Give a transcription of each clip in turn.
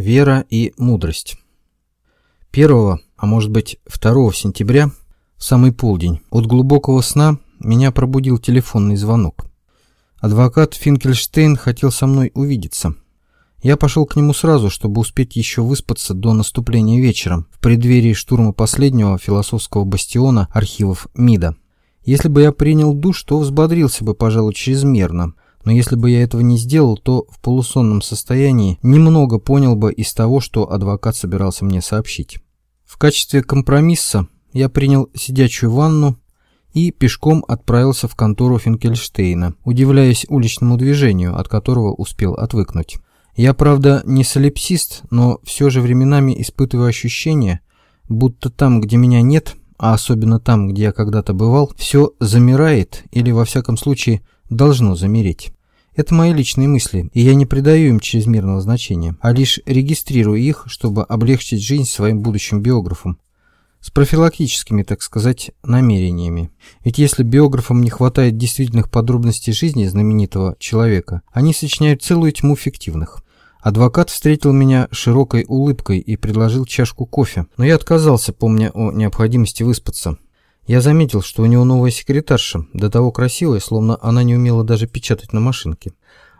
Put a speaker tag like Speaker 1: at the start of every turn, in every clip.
Speaker 1: Вера и мудрость. 1, а может быть 2 сентября, в самый полдень, от глубокого сна меня пробудил телефонный звонок. Адвокат Финкельштейн хотел со мной увидеться. Я пошел к нему сразу, чтобы успеть еще выспаться до наступления вечера, в преддверии штурма последнего философского бастиона архивов МИДа. Если бы я принял душ, то взбодрился бы, пожалуй, чрезмерно, но если бы я этого не сделал, то в полусонном состоянии немного понял бы из того, что адвокат собирался мне сообщить. В качестве компромисса я принял сидячую ванну и пешком отправился в контору Финкельштейна, удивляясь уличному движению, от которого успел отвыкнуть. Я, правда, не солипсист, но все же временами испытываю ощущение, будто там, где меня нет, а особенно там, где я когда-то бывал, все замирает или, во всяком случае, должно замереть. Это мои личные мысли, и я не придаю им чрезмерного значения, а лишь регистрирую их, чтобы облегчить жизнь своим будущим биографам. С профилактическими, так сказать, намерениями. Ведь если биографам не хватает действительных подробностей жизни знаменитого человека, они сочиняют целую тьму фиктивных. Адвокат встретил меня широкой улыбкой и предложил чашку кофе, но я отказался, помня о необходимости выспаться. Я заметил, что у него новая секретарша, до того красивая, словно она не умела даже печатать на машинке.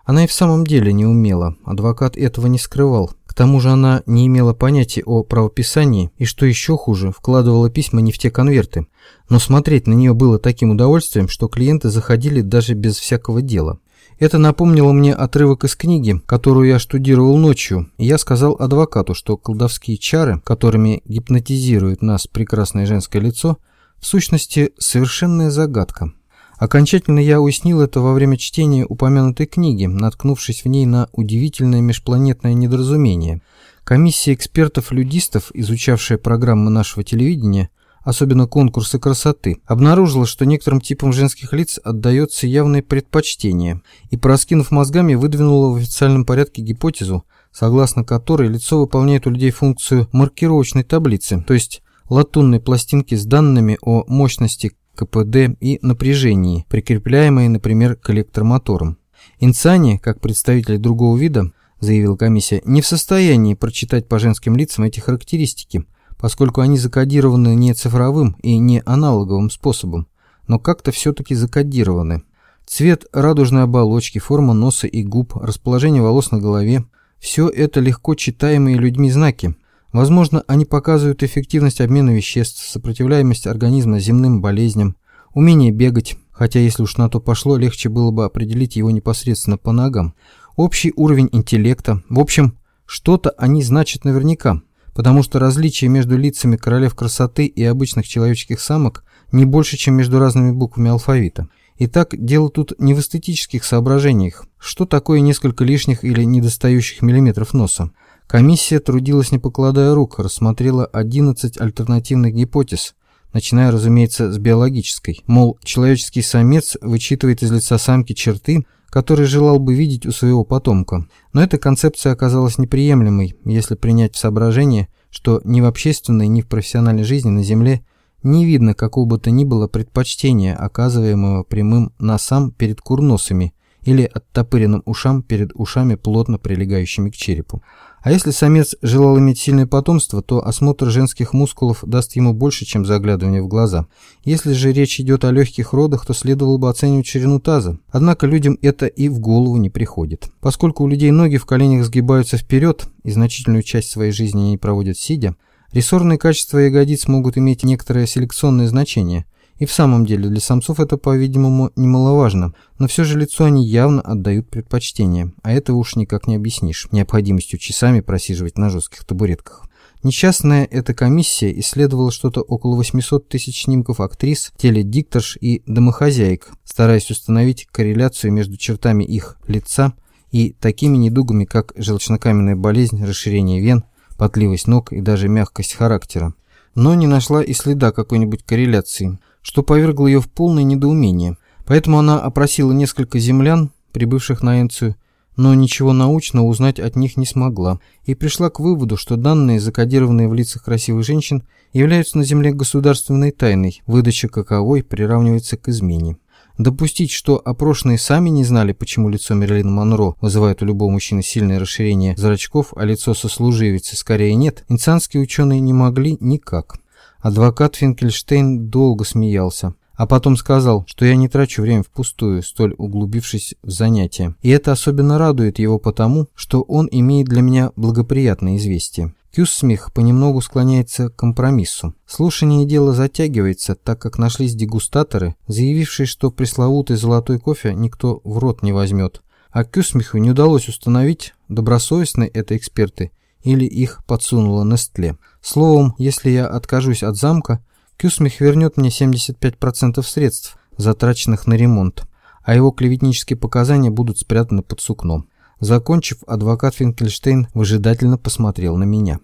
Speaker 1: Она и в самом деле не умела, адвокат этого не скрывал. К тому же она не имела понятия о правописании и, что еще хуже, вкладывала письма не в те конверты. Но смотреть на нее было таким удовольствием, что клиенты заходили даже без всякого дела. Это напомнило мне отрывок из книги, которую я штудировал ночью, и я сказал адвокату, что колдовские чары, которыми гипнотизирует нас прекрасное женское лицо – в сущности, совершенная загадка. Окончательно я уяснил это во время чтения упомянутой книги, наткнувшись в ней на удивительное межпланетное недоразумение. Комиссия экспертов-людистов, изучавшая программы нашего телевидения, особенно конкурсы красоты, обнаружила, что некоторым типам женских лиц отдается явное предпочтение, и, пораскинув мозгами, выдвинула в официальном порядке гипотезу, согласно которой лицо выполняет у людей функцию маркировочной таблицы, то есть латунной пластинки с данными о мощности КПД и напряжении, прикрепляемые, например, к электромоторам. Инсани, как представители другого вида, заявила комиссия, не в состоянии прочитать по женским лицам эти характеристики, поскольку они закодированы не цифровым и не аналоговым способом, но как-то все-таки закодированы. Цвет радужной оболочки, форма носа и губ, расположение волос на голове – все это легко читаемые людьми знаки, Возможно, они показывают эффективность обмена веществ, сопротивляемость организма земным болезням, умение бегать, хотя если уж на то пошло, легче было бы определить его непосредственно по ногам, общий уровень интеллекта, в общем, что-то они значат наверняка, потому что различие между лицами королев красоты и обычных человеческих самок не больше, чем между разными буквами алфавита. Итак, дело тут не в эстетических соображениях. Что такое несколько лишних или недостающих миллиметров носа? Комиссия трудилась не покладая рук, рассмотрела 11 альтернативных гипотез, начиная, разумеется, с биологической. Мол, человеческий самец вычитывает из лица самки черты, которые желал бы видеть у своего потомка. Но эта концепция оказалась неприемлемой, если принять в соображение, что ни в общественной, ни в профессиональной жизни на Земле не видно какого бы то ни было предпочтения, оказываемого прямым носам перед курносами или оттопыренным ушам перед ушами, плотно прилегающими к черепу. А если самец желал иметь сильное потомство, то осмотр женских мускулов даст ему больше, чем заглядывание в глаза. Если же речь идет о легких родах, то следовало бы оценивать ширину таза. Однако людям это и в голову не приходит. Поскольку у людей ноги в коленях сгибаются вперед и значительную часть своей жизни они проводят сидя, рессорные качества ягодиц могут иметь некоторое селекционное значение – и в самом деле для самцов это, по-видимому, немаловажно, но все же лицо они явно отдают предпочтение, а это уж никак не объяснишь необходимостью часами просиживать на жестких табуретках. Несчастная эта комиссия исследовала что-то около 800 тысяч снимков актрис, теледикторш и домохозяек, стараясь установить корреляцию между чертами их лица и такими недугами, как желчнокаменная болезнь, расширение вен, потливость ног и даже мягкость характера. Но не нашла и следа какой-нибудь корреляции – что повергло ее в полное недоумение. Поэтому она опросила несколько землян, прибывших на Энцию, но ничего научного узнать от них не смогла, и пришла к выводу, что данные, закодированные в лицах красивых женщин, являются на Земле государственной тайной, выдача каковой приравнивается к измене. Допустить, что опрошенные сами не знали, почему лицо Мерлина Монро вызывает у любого мужчины сильное расширение зрачков, а лицо сослуживицы скорее нет, инсанские ученые не могли никак. Адвокат Финкельштейн долго смеялся, а потом сказал, что я не трачу время впустую, столь углубившись в занятие. И это особенно радует его потому, что он имеет для меня благоприятное известие. Кюссмих понемногу склоняется к компромиссу. Слушание дела затягивается, так как нашлись дегустаторы, заявившие, что пресловутый золотой кофе никто в рот не возьмет. А Кюсмиху не удалось установить, добросовестны это эксперты или их подсунуло Нестле. Словом, если я откажусь от замка, Кюсмих вернет мне 75% средств, затраченных на ремонт, а его клеветнические показания будут спрятаны под сукном. Закончив, адвокат Финкельштейн выжидательно посмотрел на меня.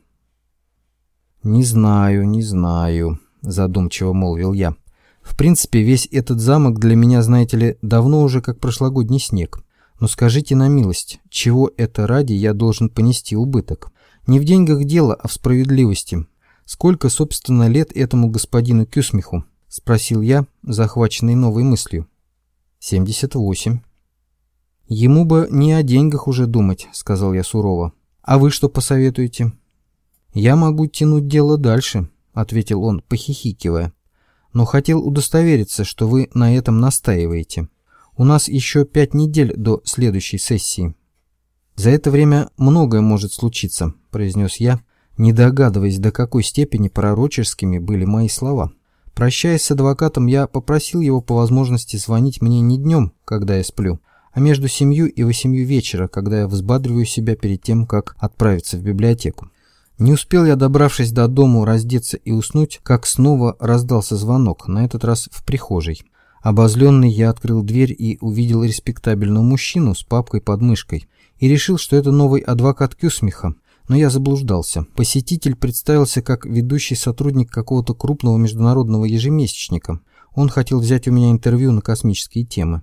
Speaker 1: «Не знаю, не знаю», – задумчиво молвил я. «В принципе, весь этот замок для меня, знаете ли, давно уже как прошлогодний снег. Но скажите на милость, чего это ради я должен понести убыток? Не в деньгах дело, а в справедливости. Сколько, собственно, лет этому господину Кюсмиху?» – спросил я, захваченный новой мыслью. «Семьдесят восемь». «Ему бы не о деньгах уже думать», — сказал я сурово. «А вы что посоветуете?» «Я могу тянуть дело дальше», — ответил он, похихикивая. «Но хотел удостовериться, что вы на этом настаиваете. У нас еще пять недель до следующей сессии». «За это время многое может случиться», — произнес я, не догадываясь, до какой степени пророческими были мои слова. Прощаясь с адвокатом, я попросил его по возможности звонить мне не днем, когда я сплю, а между семью и восемью вечера, когда я взбадриваю себя перед тем, как отправиться в библиотеку. Не успел я, добравшись до дому, раздеться и уснуть, как снова раздался звонок, на этот раз в прихожей. Обозленный я открыл дверь и увидел респектабельного мужчину с папкой под мышкой и решил, что это новый адвокат Кюсмиха, но я заблуждался. Посетитель представился как ведущий сотрудник какого-то крупного международного ежемесячника. Он хотел взять у меня интервью на космические темы.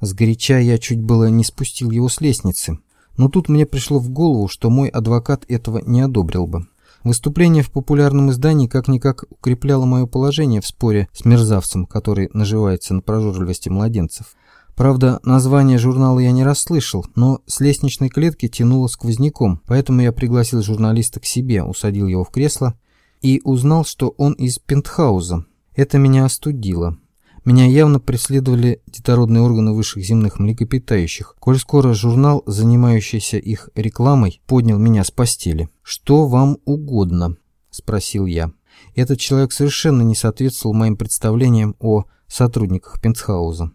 Speaker 1: Сгоряча я чуть было не спустил его с лестницы, но тут мне пришло в голову, что мой адвокат этого не одобрил бы. Выступление в популярном издании как-никак укрепляло мое положение в споре с мерзавцем, который наживается на прожорливости младенцев. Правда, название журнала я не расслышал, но с лестничной клетки тянуло сквозняком, поэтому я пригласил журналиста к себе, усадил его в кресло и узнал, что он из пентхауза. Это меня остудило. Меня явно преследовали детородные органы высших земных млекопитающих, коль скоро журнал, занимающийся их рекламой, поднял меня с постели. «Что вам угодно?» – спросил я. Этот человек совершенно не соответствовал моим представлениям о сотрудниках Пентхауза.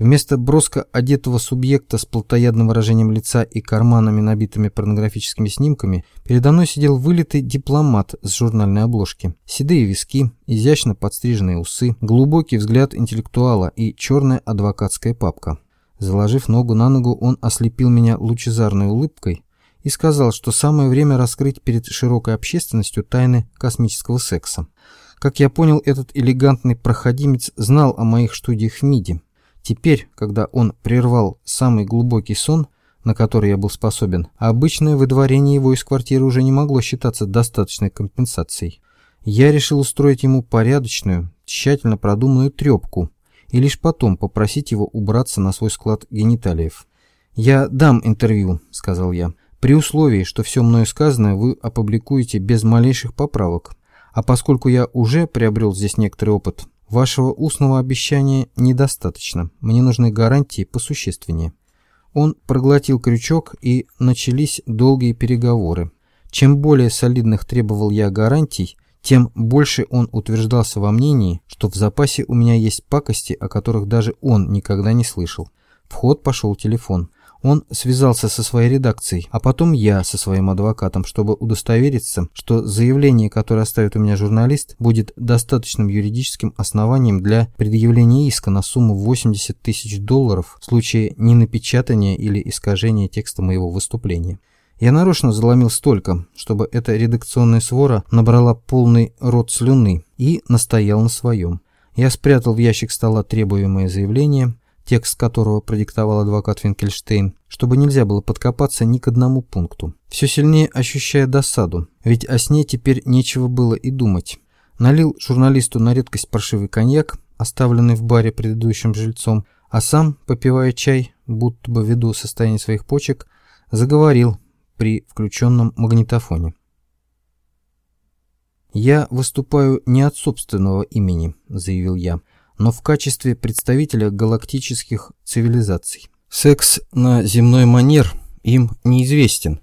Speaker 1: Вместо броско одетого субъекта с плотоядным выражением лица и карманами, набитыми порнографическими снимками, передо мной сидел вылитый дипломат с журнальной обложки. Седые виски, изящно подстриженные усы, глубокий взгляд интеллектуала и черная адвокатская папка. Заложив ногу на ногу, он ослепил меня лучезарной улыбкой и сказал, что самое время раскрыть перед широкой общественностью тайны космического секса. Как я понял, этот элегантный проходимец знал о моих студиях в МИДе. Теперь, когда он прервал самый глубокий сон, на который я был способен, обычное выдворение его из квартиры уже не могло считаться достаточной компенсацией. Я решил устроить ему порядочную, тщательно продуманную трепку и лишь потом попросить его убраться на свой склад гениталиев. «Я дам интервью», — сказал я, — «при условии, что все мною сказанное вы опубликуете без малейших поправок. А поскольку я уже приобрел здесь некоторый опыт, Вашего устного обещания недостаточно. Мне нужны гарантии посущественнее. Он проглотил крючок, и начались долгие переговоры. Чем более солидных требовал я гарантий, тем больше он утверждался во мнении, что в запасе у меня есть пакости, о которых даже он никогда не слышал. В ход пошел телефон. Он связался со своей редакцией, а потом я со своим адвокатом, чтобы удостовериться, что заявление, которое оставит у меня журналист, будет достаточным юридическим основанием для предъявления иска на сумму 80 тысяч долларов в случае ненапечатания или искажения текста моего выступления. Я нарочно заломил столько, чтобы эта редакционная свора набрала полный рот слюны и настоял на своем. Я спрятал в ящик стола требуемое заявление, текст которого продиктовал адвокат Финкельштейн, чтобы нельзя было подкопаться ни к одному пункту. Все сильнее ощущая досаду, ведь о сне теперь нечего было и думать. Налил журналисту на редкость паршивый коньяк, оставленный в баре предыдущим жильцом, А сам, попивая чай, будто бы ввиду состояния своих почек, заговорил при включенном магнитофоне. «Я выступаю не от собственного имени», — заявил я, «но в качестве представителя галактических цивилизаций. Секс на земной манер им неизвестен.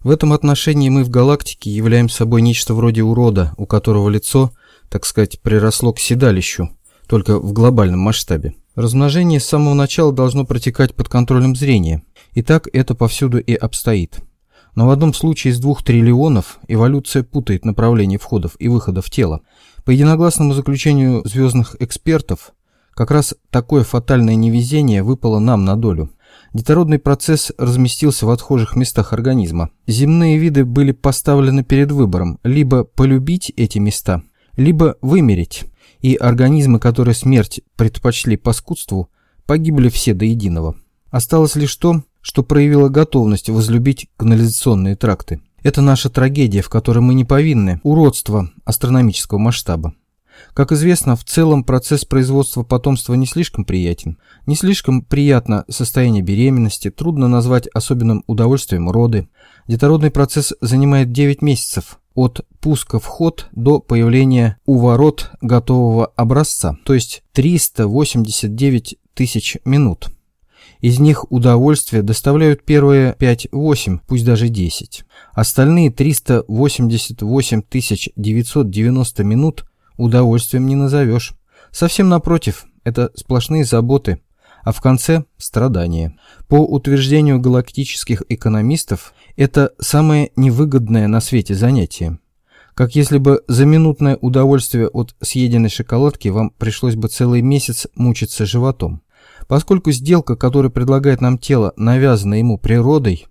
Speaker 1: В этом отношении мы в галактике являем собой нечто вроде урода, у которого лицо, так сказать, приросло к седалищу, только в глобальном масштабе. Размножение с самого начала должно протекать под контролем зрения, и так это повсюду и обстоит. Но в одном случае из двух триллионов эволюция путает направление входов и выходов тела. По единогласному заключению звездных экспертов, как раз такое фатальное невезение выпало нам на долю. Детородный процесс разместился в отхожих местах организма. Земные виды были поставлены перед выбором либо полюбить эти места, либо вымереть, и организмы, которые смерть предпочли паскудству, погибли все до единого. Осталось лишь то, что проявила готовность возлюбить канализационные тракты. Это наша трагедия, в которой мы не повинны, уродство астрономического масштаба. Как известно, в целом процесс производства потомства не слишком приятен. Не слишком приятно состояние беременности, трудно назвать особенным удовольствием роды. Детородный процесс занимает 9 месяцев, от пуска в ход до появления у ворот готового образца, то есть 389 тысяч минут. Из них удовольствие доставляют первые 5-8, пусть даже 10. Остальные 388 990 минут удовольствием не назовешь. Совсем напротив, это сплошные заботы, а в конце – страдания. По утверждению галактических экономистов, это самое невыгодное на свете занятие. Как если бы за минутное удовольствие от съеденной шоколадки вам пришлось бы целый месяц мучиться животом. Поскольку сделка, которую предлагает нам тело, навязана ему природой,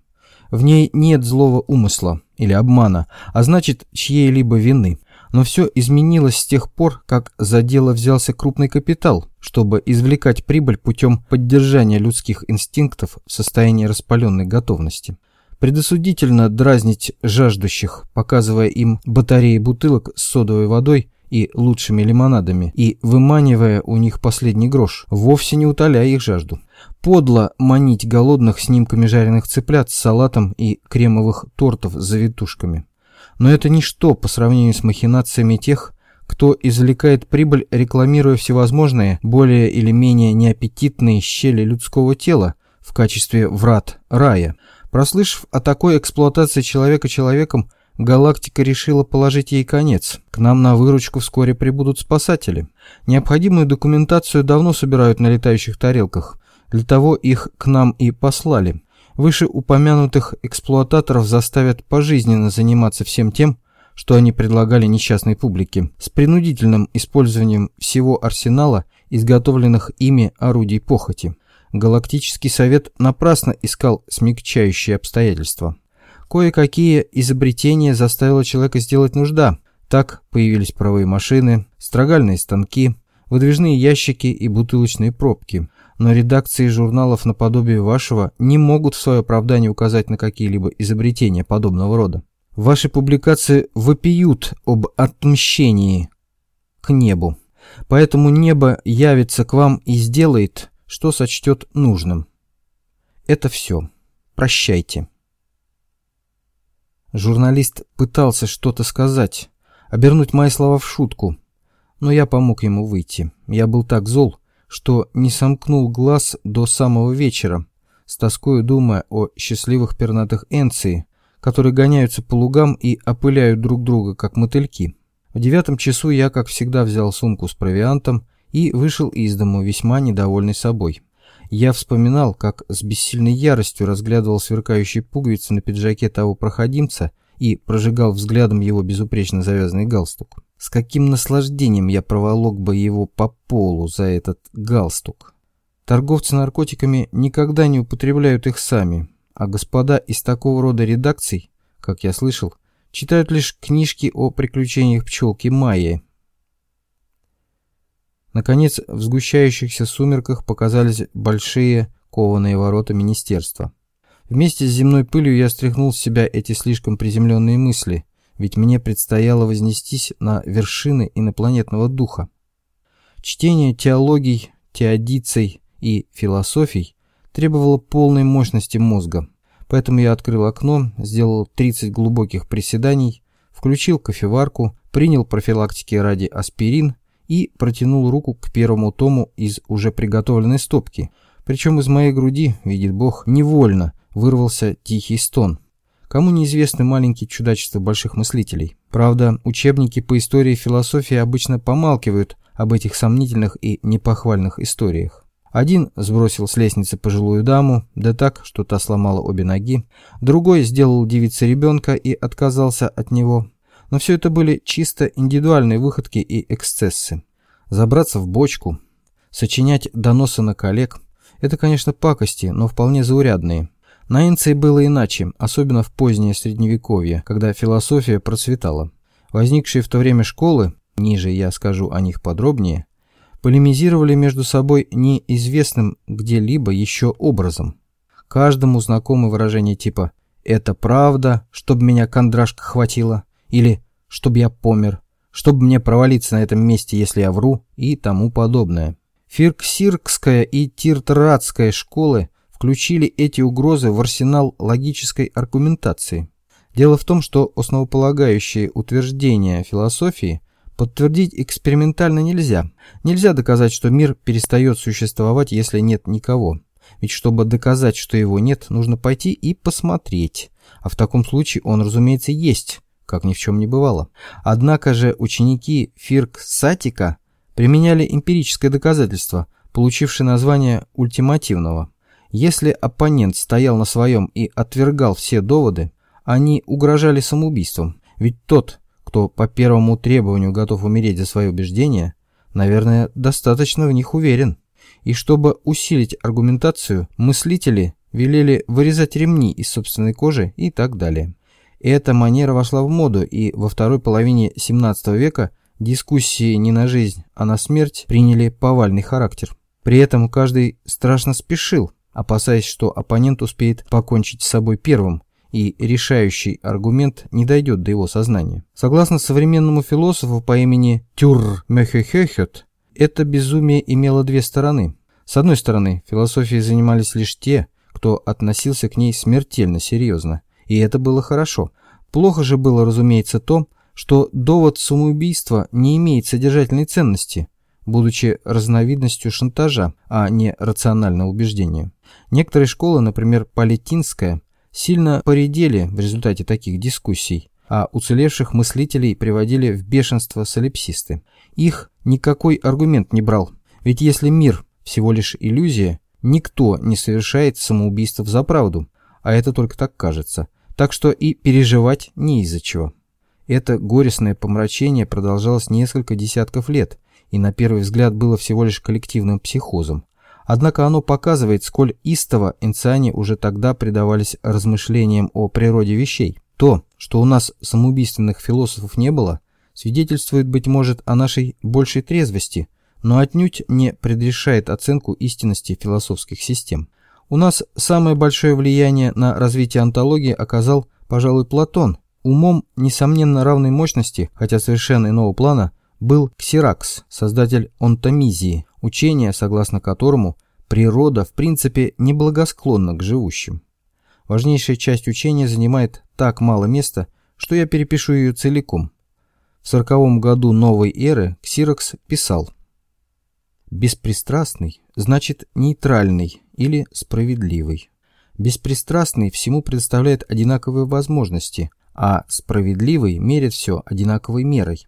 Speaker 1: в ней нет злого умысла или обмана, а значит чьей-либо вины. Но все изменилось с тех пор, как за дело взялся крупный капитал, чтобы извлекать прибыль путем поддержания людских инстинктов в состоянии распаленной готовности. Предосудительно дразнить жаждущих, показывая им батареи бутылок с содовой водой и лучшими лимонадами, и выманивая у них последний грош, вовсе не утоляя их жажду. Подло манить голодных снимками жареных цыплят с салатом и кремовых тортов с завитушками. Но это ничто по сравнению с махинациями тех, кто извлекает прибыль, рекламируя всевозможные, более или менее неаппетитные щели людского тела в качестве врат рая. Прослышав о такой эксплуатации человека человеком, Галактика решила положить ей конец. К нам на выручку вскоре прибудут спасатели. Необходимую документацию давно собирают на летающих тарелках. Для того их к нам и послали. Вышеупомянутых эксплуататоров заставят пожизненно заниматься всем тем, что они предлагали несчастной публике, с принудительным использованием всего арсенала изготовленных ими орудий похоти. Галактический совет напрасно искал смягчающие обстоятельства. Кое-какие изобретения заставила человека сделать нужда. Так появились паровые машины, строгальные станки, выдвижные ящики и бутылочные пробки. Но редакции журналов наподобие вашего не могут в свое оправдание указать на какие-либо изобретения подобного рода. Ваши публикации вопиют об отмщении к небу. Поэтому небо явится к вам и сделает, что сочтет нужным. Это все. Прощайте. Журналист пытался что-то сказать, обернуть мои слова в шутку, но я помог ему выйти. Я был так зол, что не сомкнул глаз до самого вечера, с тоскою думая о счастливых пернатых Энции, которые гоняются по лугам и опыляют друг друга, как мотыльки. В девятом часу я, как всегда, взял сумку с провиантом и вышел из дому, весьма недовольный собой. Я вспоминал, как с бессильной яростью разглядывал сверкающие пуговицы на пиджаке того проходимца и прожигал взглядом его безупречно завязанный галстук. С каким наслаждением я проволок бы его по полу за этот галстук. Торговцы наркотиками никогда не употребляют их сами, а господа из такого рода редакций, как я слышал, читают лишь книжки о приключениях пчелки Майи Наконец, в сгущающихся сумерках показались большие кованые ворота министерства. Вместе с земной пылью я стряхнул с себя эти слишком приземленные мысли, ведь мне предстояло вознестись на вершины инопланетного духа. Чтение теологий, теодицей и философий требовало полной мощности мозга. Поэтому я открыл окно, сделал 30 глубоких приседаний, включил кофеварку, принял профилактики ради аспирин и протянул руку к первому тому из уже приготовленной стопки. Причем из моей груди, видит Бог, невольно вырвался тихий стон. Кому неизвестны маленькие чудачества больших мыслителей. Правда, учебники по истории и философии обычно помалкивают об этих сомнительных и непохвальных историях. Один сбросил с лестницы пожилую даму, да так, что та сломала обе ноги. Другой сделал девице ребенка и отказался от него. Но все это были чисто индивидуальные выходки и эксцессы. Забраться в бочку, сочинять доносы на коллег – это, конечно, пакости, но вполне заурядные. На Инции было иначе, особенно в позднее Средневековье, когда философия процветала. Возникшие в то время школы, ниже я скажу о них подробнее, полемизировали между собой неизвестным где-либо еще образом. Каждому знакомы выражения типа «это правда, чтоб меня кондрашка хватило» или «чтоб я помер», «чтоб мне провалиться на этом месте, если я вру» и тому подобное. Фирксиркская и Тиртрадская школы включили эти угрозы в арсенал логической аргументации. Дело в том, что основополагающие утверждения философии Подтвердить экспериментально нельзя. Нельзя доказать, что мир перестает существовать, если нет никого. Ведь чтобы доказать, что его нет, нужно пойти и посмотреть. А в таком случае он, разумеется, есть, как ни в чем не бывало. Однако же ученики Фирк Сатика применяли эмпирическое доказательство, получившее название ультимативного. Если оппонент стоял на своем и отвергал все доводы, они угрожали самоубийством. Ведь тот, кто по первому требованию готов умереть за свои убеждения, наверное, достаточно в них уверен. И чтобы усилить аргументацию, мыслители велели вырезать ремни из собственной кожи и так далее. Эта манера вошла в моду, и во второй половине 17 века дискуссии не на жизнь, а на смерть приняли повальный характер. При этом каждый страшно спешил, опасаясь, что оппонент успеет покончить с собой первым, и решающий аргумент не дойдет до его сознания. Согласно современному философу по имени Тюр Мехехехет, это безумие имело две стороны. С одной стороны, философией занимались лишь те, кто относился к ней смертельно серьезно, и это было хорошо. Плохо же было, разумеется, то, что довод самоубийства не имеет содержательной ценности, будучи разновидностью шантажа, а не рационального убеждения. Некоторые школы, например, Палетинская, сильно поредели в результате таких дискуссий, а уцелевших мыслителей приводили в бешенство солипсисты. Их никакой аргумент не брал, ведь если мир всего лишь иллюзия, никто не совершает самоубийство за правду, а это только так кажется, так что и переживать не из-за чего. Это горестное помрачение продолжалось несколько десятков лет, и на первый взгляд было всего лишь коллективным психозом. Однако оно показывает, сколь истово инциане уже тогда предавались размышлениям о природе вещей. То, что у нас самоубийственных философов не было, свидетельствует, быть может, о нашей большей трезвости, но отнюдь не предрешает оценку истинности философских систем. У нас самое большое влияние на развитие антологии оказал, пожалуй, Платон. Умом, несомненно, равной мощности, хотя совершенно иного плана, был Ксиракс, создатель онтомизии, учение, согласно которому природа в принципе неблагосклонна к живущим. Важнейшая часть учения занимает так мало места, что я перепишу ее целиком. В сороковом году новой эры Ксирокс писал «Беспристрастный значит нейтральный или справедливый. Беспристрастный всему предоставляет одинаковые возможности, а справедливый мерит все одинаковой мерой.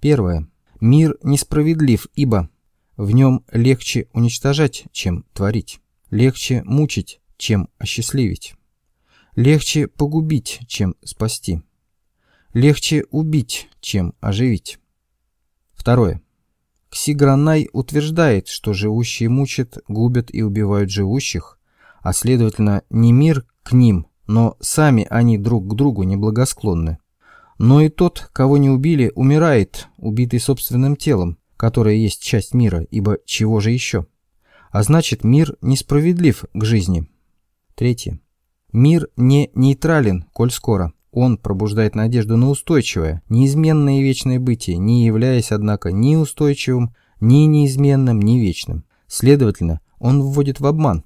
Speaker 1: Первое. Мир несправедлив, ибо в нем легче уничтожать, чем творить. Легче мучить, чем осчастливить. Легче погубить, чем спасти. Легче убить, чем оживить. Второе. Ксигранай утверждает, что живущие мучат, губят и убивают живущих, а следовательно не мир к ним, но сами они друг к другу неблагосклонны. Но и тот, кого не убили, умирает, убитый собственным телом, которая есть часть мира, ибо чего же еще? А значит, мир несправедлив к жизни. Третье. Мир не нейтрален, коль скоро. Он пробуждает надежду на устойчивое, неизменное и вечное бытие, не являясь, однако, ни устойчивым, ни неизменным, ни вечным. Следовательно, он вводит в обман.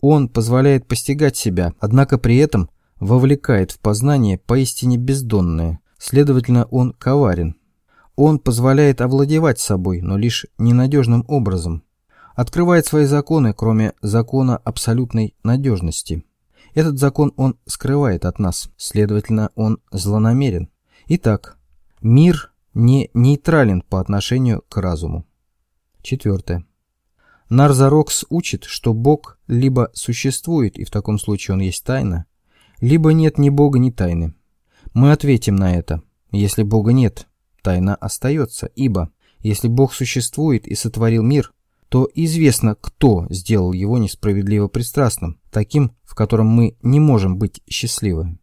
Speaker 1: Он позволяет постигать себя, однако при этом вовлекает в познание поистине бездонное, следовательно, он коварен. Он позволяет овладевать собой, но лишь ненадежным образом. Открывает свои законы, кроме закона абсолютной надежности. Этот закон он скрывает от нас, следовательно, он злонамерен. Итак, мир не нейтрален по отношению к разуму. Четвертое. Нарзарокс учит, что Бог либо существует, и в таком случае он есть тайна, либо нет ни Бога, ни тайны. Мы ответим на это. Если Бога нет, тайна остается, ибо если Бог существует и сотворил мир, то известно, кто сделал его несправедливо пристрастным, таким, в котором мы не можем быть счастливы.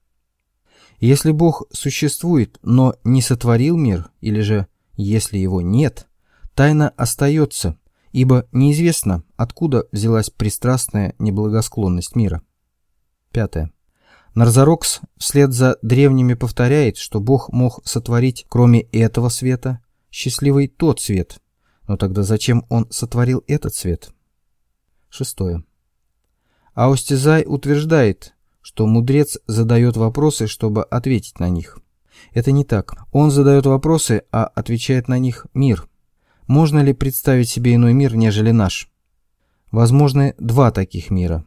Speaker 1: Если Бог существует, но не сотворил мир, или же если его нет, тайна остается, ибо неизвестно, откуда взялась пристрастная неблагосклонность мира. Пятое. Нарзарокс вслед за древними повторяет, что Бог мог сотворить, кроме этого света, счастливый тот свет. Но тогда зачем он сотворил этот свет? Шестое. Аустизай утверждает, что мудрец задает вопросы, чтобы ответить на них. Это не так. Он задает вопросы, а отвечает на них мир. Можно ли представить себе иной мир, нежели наш? Возможны два таких мира.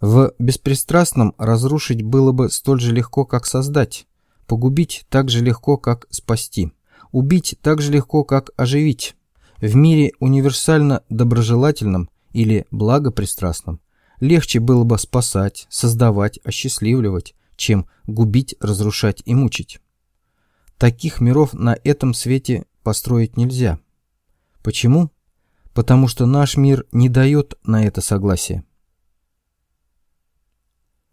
Speaker 1: В беспристрастном разрушить было бы столь же легко, как создать, погубить так же легко, как спасти, убить так же легко, как оживить. В мире универсально доброжелательном или благопристрастном легче было бы спасать, создавать, осчастливливать, чем губить, разрушать и мучить. Таких миров на этом свете построить нельзя. Почему? Потому что наш мир не дает на это согласия.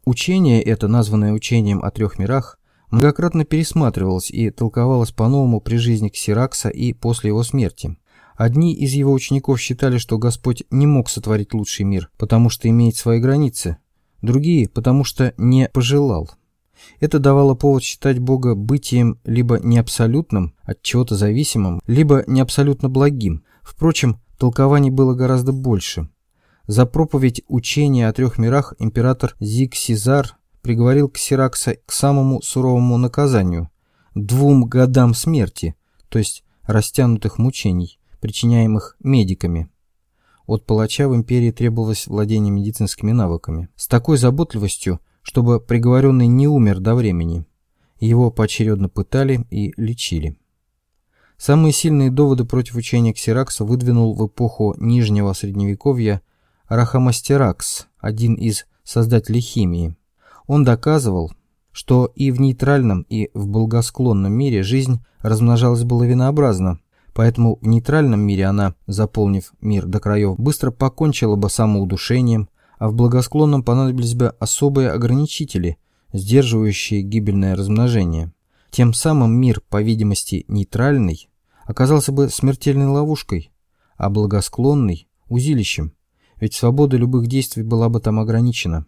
Speaker 1: Учение это, названное учением о трех мирах, многократно пересматривалось и толковалось по-новому при жизни Ксеракса и после его смерти. Одни из его учеников считали, что Господь не мог сотворить лучший мир, потому что имеет свои границы, другие – потому что не пожелал. Это давало повод считать Бога бытием либо не абсолютным, от чего-то зависимым, либо не абсолютно благим. Впрочем, толкований было гораздо больше. За проповедь учения о трех мирах император Зиг Сизар приговорил Ксеракса к самому суровому наказанию – двум годам смерти, то есть растянутых мучений, причиняемых медиками. От палача в империи требовалось владение медицинскими навыками. С такой заботливостью, чтобы приговоренный не умер до времени. Его поочередно пытали и лечили. Самые сильные доводы против учения Ксеракса выдвинул в эпоху Нижнего Средневековья Рахамастеракс, один из создателей химии. Он доказывал, что и в нейтральном, и в благосклонном мире жизнь размножалась лавинообразно, поэтому в нейтральном мире она, заполнив мир до краев, быстро покончила бы самоудушением, а в благосклонном понадобились бы особые ограничители, сдерживающие гибельное размножение. Тем самым мир, по видимости, нейтральный, оказался бы смертельной ловушкой, а благосклонный – узилищем, ведь свобода любых действий была бы там ограничена.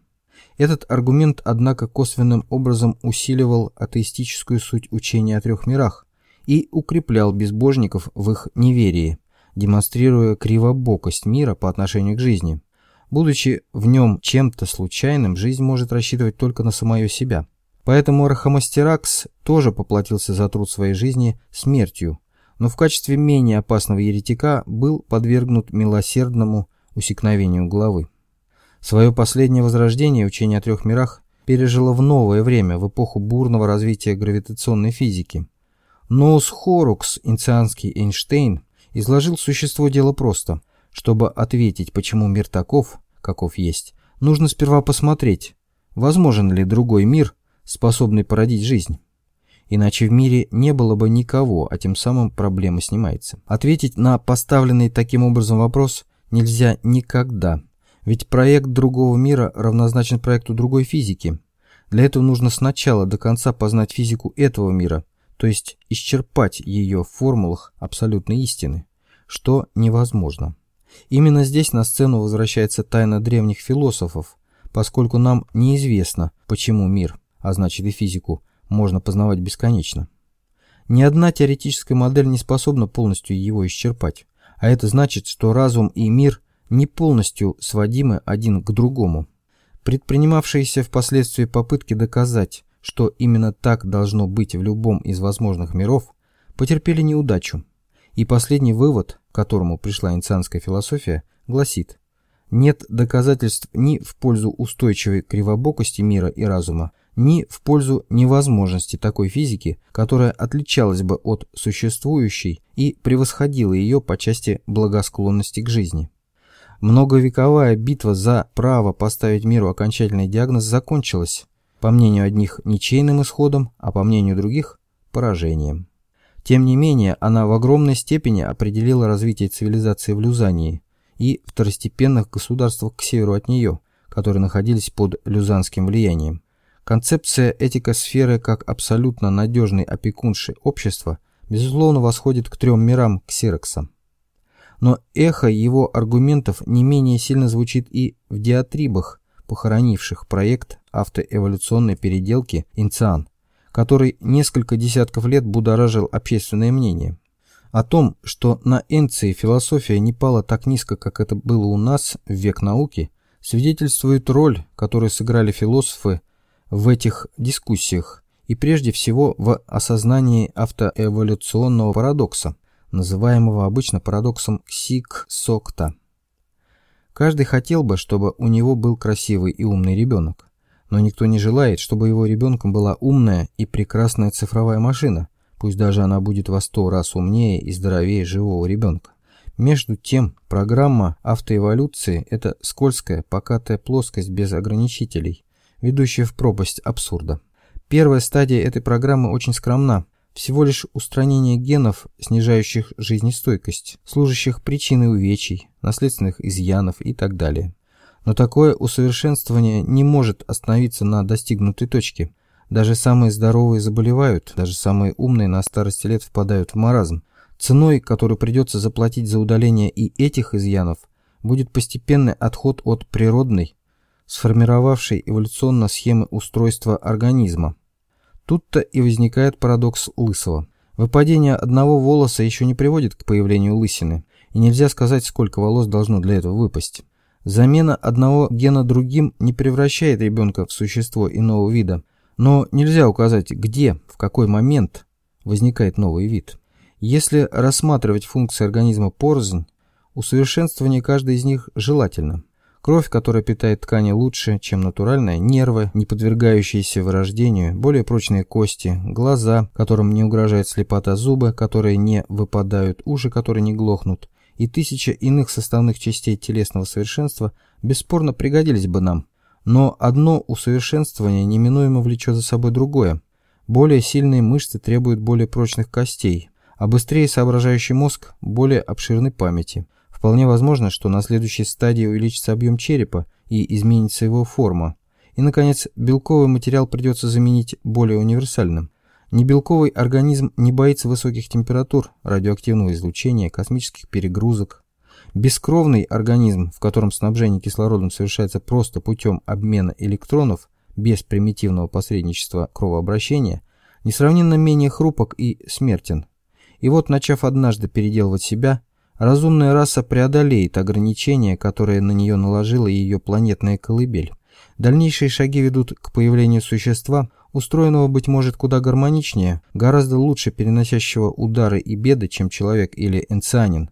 Speaker 1: Этот аргумент, однако, косвенным образом усиливал атеистическую суть учения о трех мирах и укреплял безбожников в их неверии, демонстрируя кривобокость мира по отношению к жизни. Будучи в нем чем-то случайным, жизнь может рассчитывать только на самое себя. Поэтому Архамастеракс тоже поплатился за труд своей жизни смертью, но в качестве менее опасного еретика был подвергнут милосердному усекновению головы. Свое последнее возрождение учение о трех мирах пережило в новое время, в эпоху бурного развития гравитационной физики. Ноус Хорукс, инцианский Эйнштейн, изложил существо дела просто. Чтобы ответить, почему мир таков, каков есть, нужно сперва посмотреть, возможен ли другой мир, способный породить жизнь. Иначе в мире не было бы никого, а тем самым проблема снимается. Ответить на поставленный таким образом вопрос нельзя никогда, ведь проект другого мира равнозначен проекту другой физики. Для этого нужно сначала до конца познать физику этого мира, то есть исчерпать ее в формулах абсолютной истины, что невозможно. Именно здесь на сцену возвращается тайна древних философов, поскольку нам неизвестно, почему мир, а значит и физику, можно познавать бесконечно. Ни одна теоретическая модель не способна полностью его исчерпать, а это значит, что разум и мир не полностью сводимы один к другому. Предпринимавшиеся впоследствии попытки доказать, что именно так должно быть в любом из возможных миров, потерпели неудачу. И последний вывод, к которому пришла инцианская философия, гласит «Нет доказательств ни в пользу устойчивой кривобокости мира и разума, ни в пользу невозможности такой физики, которая отличалась бы от существующей и превосходила ее по части благосклонности к жизни». Многовековая битва за право поставить миру окончательный диагноз закончилась, по мнению одних, ничейным исходом, а по мнению других – поражением. Тем не менее, она в огромной степени определила развитие цивилизации в Люзании и второстепенных государствах к северу от нее, которые находились под люзанским влиянием. Концепция этикосферы как абсолютно надежной опекунши общества безусловно восходит к трем мирам ксерокса. Но эхо его аргументов не менее сильно звучит и в диатрибах, похоронивших проект автоэволюционной переделки «Инциан», который несколько десятков лет будоражил общественное мнение. О том, что на Энции философия не пала так низко, как это было у нас в век науки, свидетельствует роль, которую сыграли философы в этих дискуссиях, и прежде всего в осознании автоэволюционного парадокса, называемого обычно парадоксом Сик-Сокта. Каждый хотел бы, чтобы у него был красивый и умный ребенок, но никто не желает, чтобы его ребенком была умная и прекрасная цифровая машина, пусть даже она будет во сто раз умнее и здоровее живого ребенка. Между тем, программа автоэволюции – это скользкая, покатая плоскость без ограничителей, ведущая в пропасть абсурда. Первая стадия этой программы очень скромна – всего лишь устранение генов, снижающих жизнестойкость, служащих причиной увечий, наследственных изъянов и так далее. Но такое усовершенствование не может остановиться на достигнутой точке. Даже самые здоровые заболевают, даже самые умные на старости лет впадают в маразм. Ценой, которую придется заплатить за удаление и этих изъянов, будет постепенный отход от природной, сформировавшей эволюционно схемы устройства организма, Тут-то и возникает парадокс лысого. Выпадение одного волоса еще не приводит к появлению лысины, и нельзя сказать, сколько волос должно для этого выпасть. Замена одного гена другим не превращает ребенка в существо иного вида, но нельзя указать, где, в какой момент возникает новый вид. Если рассматривать функции организма порознь, усовершенствование каждой из них желательно. Кровь, которая питает ткани лучше, чем натуральная, нервы, не подвергающиеся вырождению, более прочные кости, глаза, которым не угрожает слепота, зубы, которые не выпадают, уши, которые не глохнут, и тысяча иных составных частей телесного совершенства бесспорно пригодились бы нам. Но одно усовершенствование неминуемо влечет за собой другое. Более сильные мышцы требуют более прочных костей, а быстрее соображающий мозг – более обширной памяти – Вполне возможно, что на следующей стадии увеличится объем черепа и изменится его форма. И, наконец, белковый материал придется заменить более универсальным. Небелковый организм не боится высоких температур, радиоактивного излучения, космических перегрузок. Бескровный организм, в котором снабжение кислородом совершается просто путем обмена электронов, без примитивного посредничества кровообращения, несравненно менее хрупок и смертен. И вот, начав однажды переделывать себя, Разумная раса преодолеет ограничения, которые на нее наложила ее планетная колыбель. Дальнейшие шаги ведут к появлению существа, устроенного, быть может, куда гармоничнее, гораздо лучше переносящего удары и беды, чем человек или энцианин,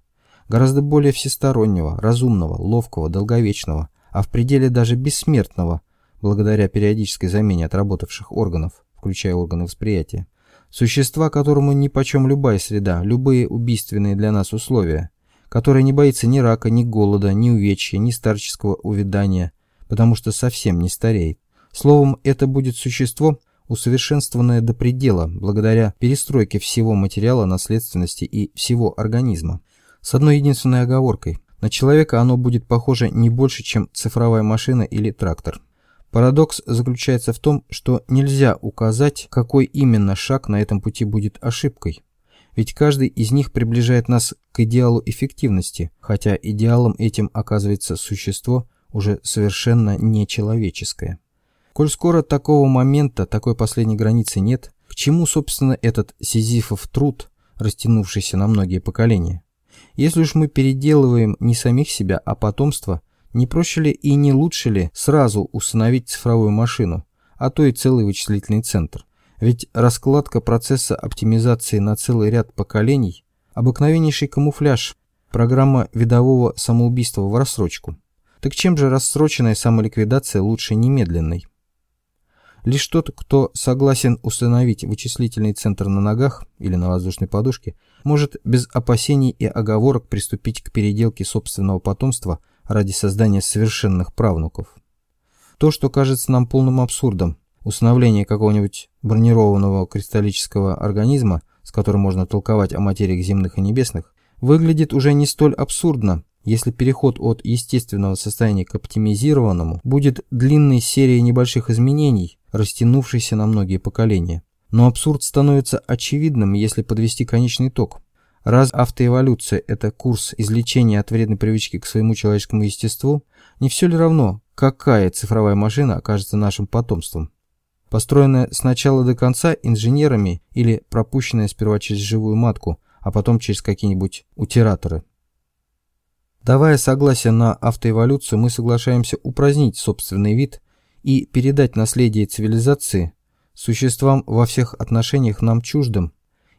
Speaker 1: гораздо более всестороннего, разумного, ловкого, долговечного, а в пределе даже бессмертного, благодаря периодической замене отработавших органов, включая органы восприятия. Существа, которому нипочем любая среда, любые убийственные для нас условия, которая не боится ни рака, ни голода, ни увечья, ни старческого увядания, потому что совсем не стареет. Словом, это будет существо, усовершенствованное до предела, благодаря перестройке всего материала наследственности и всего организма. С одной единственной оговоркой. На человека оно будет похоже не больше, чем цифровая машина или трактор. Парадокс заключается в том, что нельзя указать, какой именно шаг на этом пути будет ошибкой. Ведь каждый из них приближает нас к идеалу эффективности, хотя идеалом этим оказывается существо уже совершенно нечеловеческое. Коль скоро такого момента, такой последней границы нет, к чему, собственно, этот сизифов труд, растянувшийся на многие поколения? Если уж мы переделываем не самих себя, а потомство, не проще ли и не лучше ли сразу установить цифровую машину, а то и целый вычислительный центр? Ведь раскладка процесса оптимизации на целый ряд поколений – обыкновеннейший камуфляж, программа видового самоубийства в рассрочку. Так чем же рассроченная самоликвидация лучше немедленной? Лишь тот, кто согласен установить вычислительный центр на ногах или на воздушной подушке, может без опасений и оговорок приступить к переделке собственного потомства ради создания совершенных правнуков. То, что кажется нам полным абсурдом, установление какого-нибудь бронированного кристаллического организма, с которым можно толковать о материях земных и небесных, выглядит уже не столь абсурдно, если переход от естественного состояния к оптимизированному будет длинной серией небольших изменений, растянувшейся на многие поколения. Но абсурд становится очевидным, если подвести конечный итог. Раз автоэволюция – это курс излечения от вредной привычки к своему человеческому естеству, не все ли равно, какая цифровая машина окажется нашим потомством? Построенная с начала до конца инженерами или пропущенная сперва через живую матку, а потом через какие-нибудь утираторы. Давая согласие на автоэволюцию, мы соглашаемся упразднить собственный вид и передать наследие цивилизации существам во всех отношениях нам чуждым,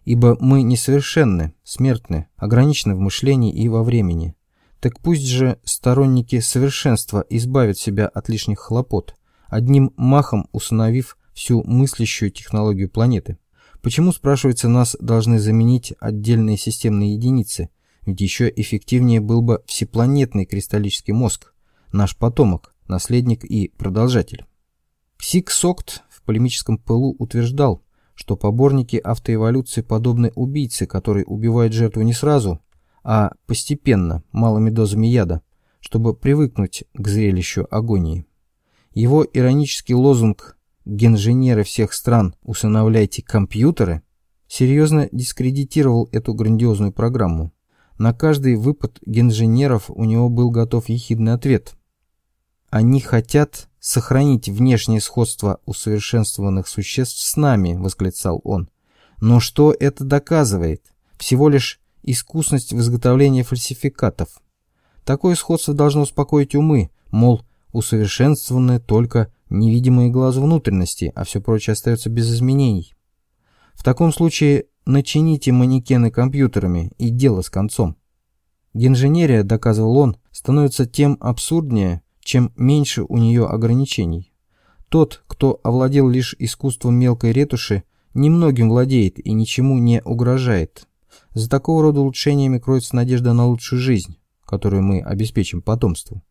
Speaker 1: ибо мы несовершенны, смертны, ограничены в мышлении и во времени. Так пусть же сторонники совершенства избавят себя от лишних хлопот, одним махом установив всю мыслящую технологию планеты. Почему, спрашивается, нас должны заменить отдельные системные единицы – ведь еще эффективнее был бы всепланетный кристаллический мозг, наш потомок, наследник и продолжатель. Ксик Сокт в полемическом пылу утверждал, что поборники автоэволюции подобны убийце, который убивает жертву не сразу, а постепенно, малыми дозами яда, чтобы привыкнуть к зрелищу агонии. Его иронический лозунг «Генженеры всех стран, усыновляйте компьютеры» серьезно дискредитировал эту грандиозную программу. На каждый выпад генженеров у него был готов ехидный ответ. «Они хотят сохранить внешнее сходство усовершенствованных существ с нами», — восклицал он. «Но что это доказывает? Всего лишь искусность в изготовлении фальсификатов. Такое сходство должно успокоить умы, мол, усовершенствованы только невидимые глазу внутренности, а все прочее остается без изменений. В таком случае начините манекены компьютерами и дело с концом. Инженерия, доказывал он, становится тем абсурднее, чем меньше у нее ограничений. Тот, кто овладел лишь искусством мелкой ретуши, немногим владеет и ничему не угрожает. За такого рода улучшениями кроется надежда на лучшую жизнь, которую мы обеспечим потомству.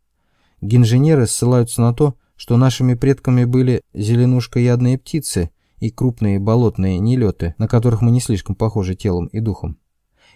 Speaker 1: Инженеры ссылаются на то, что нашими предками были зеленушкоядные птицы, и крупные болотные нелеты, на которых мы не слишком похожи телом и духом.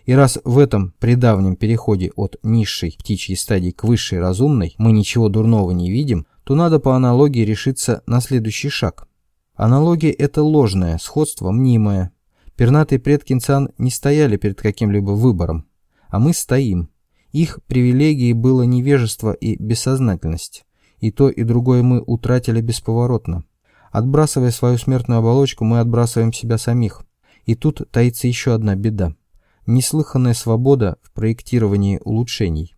Speaker 1: И раз в этом предавнем переходе от низшей птичьей стадии к высшей разумной мы ничего дурного не видим, то надо по аналогии решиться на следующий шаг. Аналогия – это ложное, сходство мнимое. Пернатые предки Нцан не стояли перед каким-либо выбором, а мы стоим. Их привилегией было невежество и бессознательность. И то, и другое мы утратили бесповоротно. Отбрасывая свою смертную оболочку, мы отбрасываем себя самих. И тут таится еще одна беда. Неслыханная свобода в проектировании улучшений.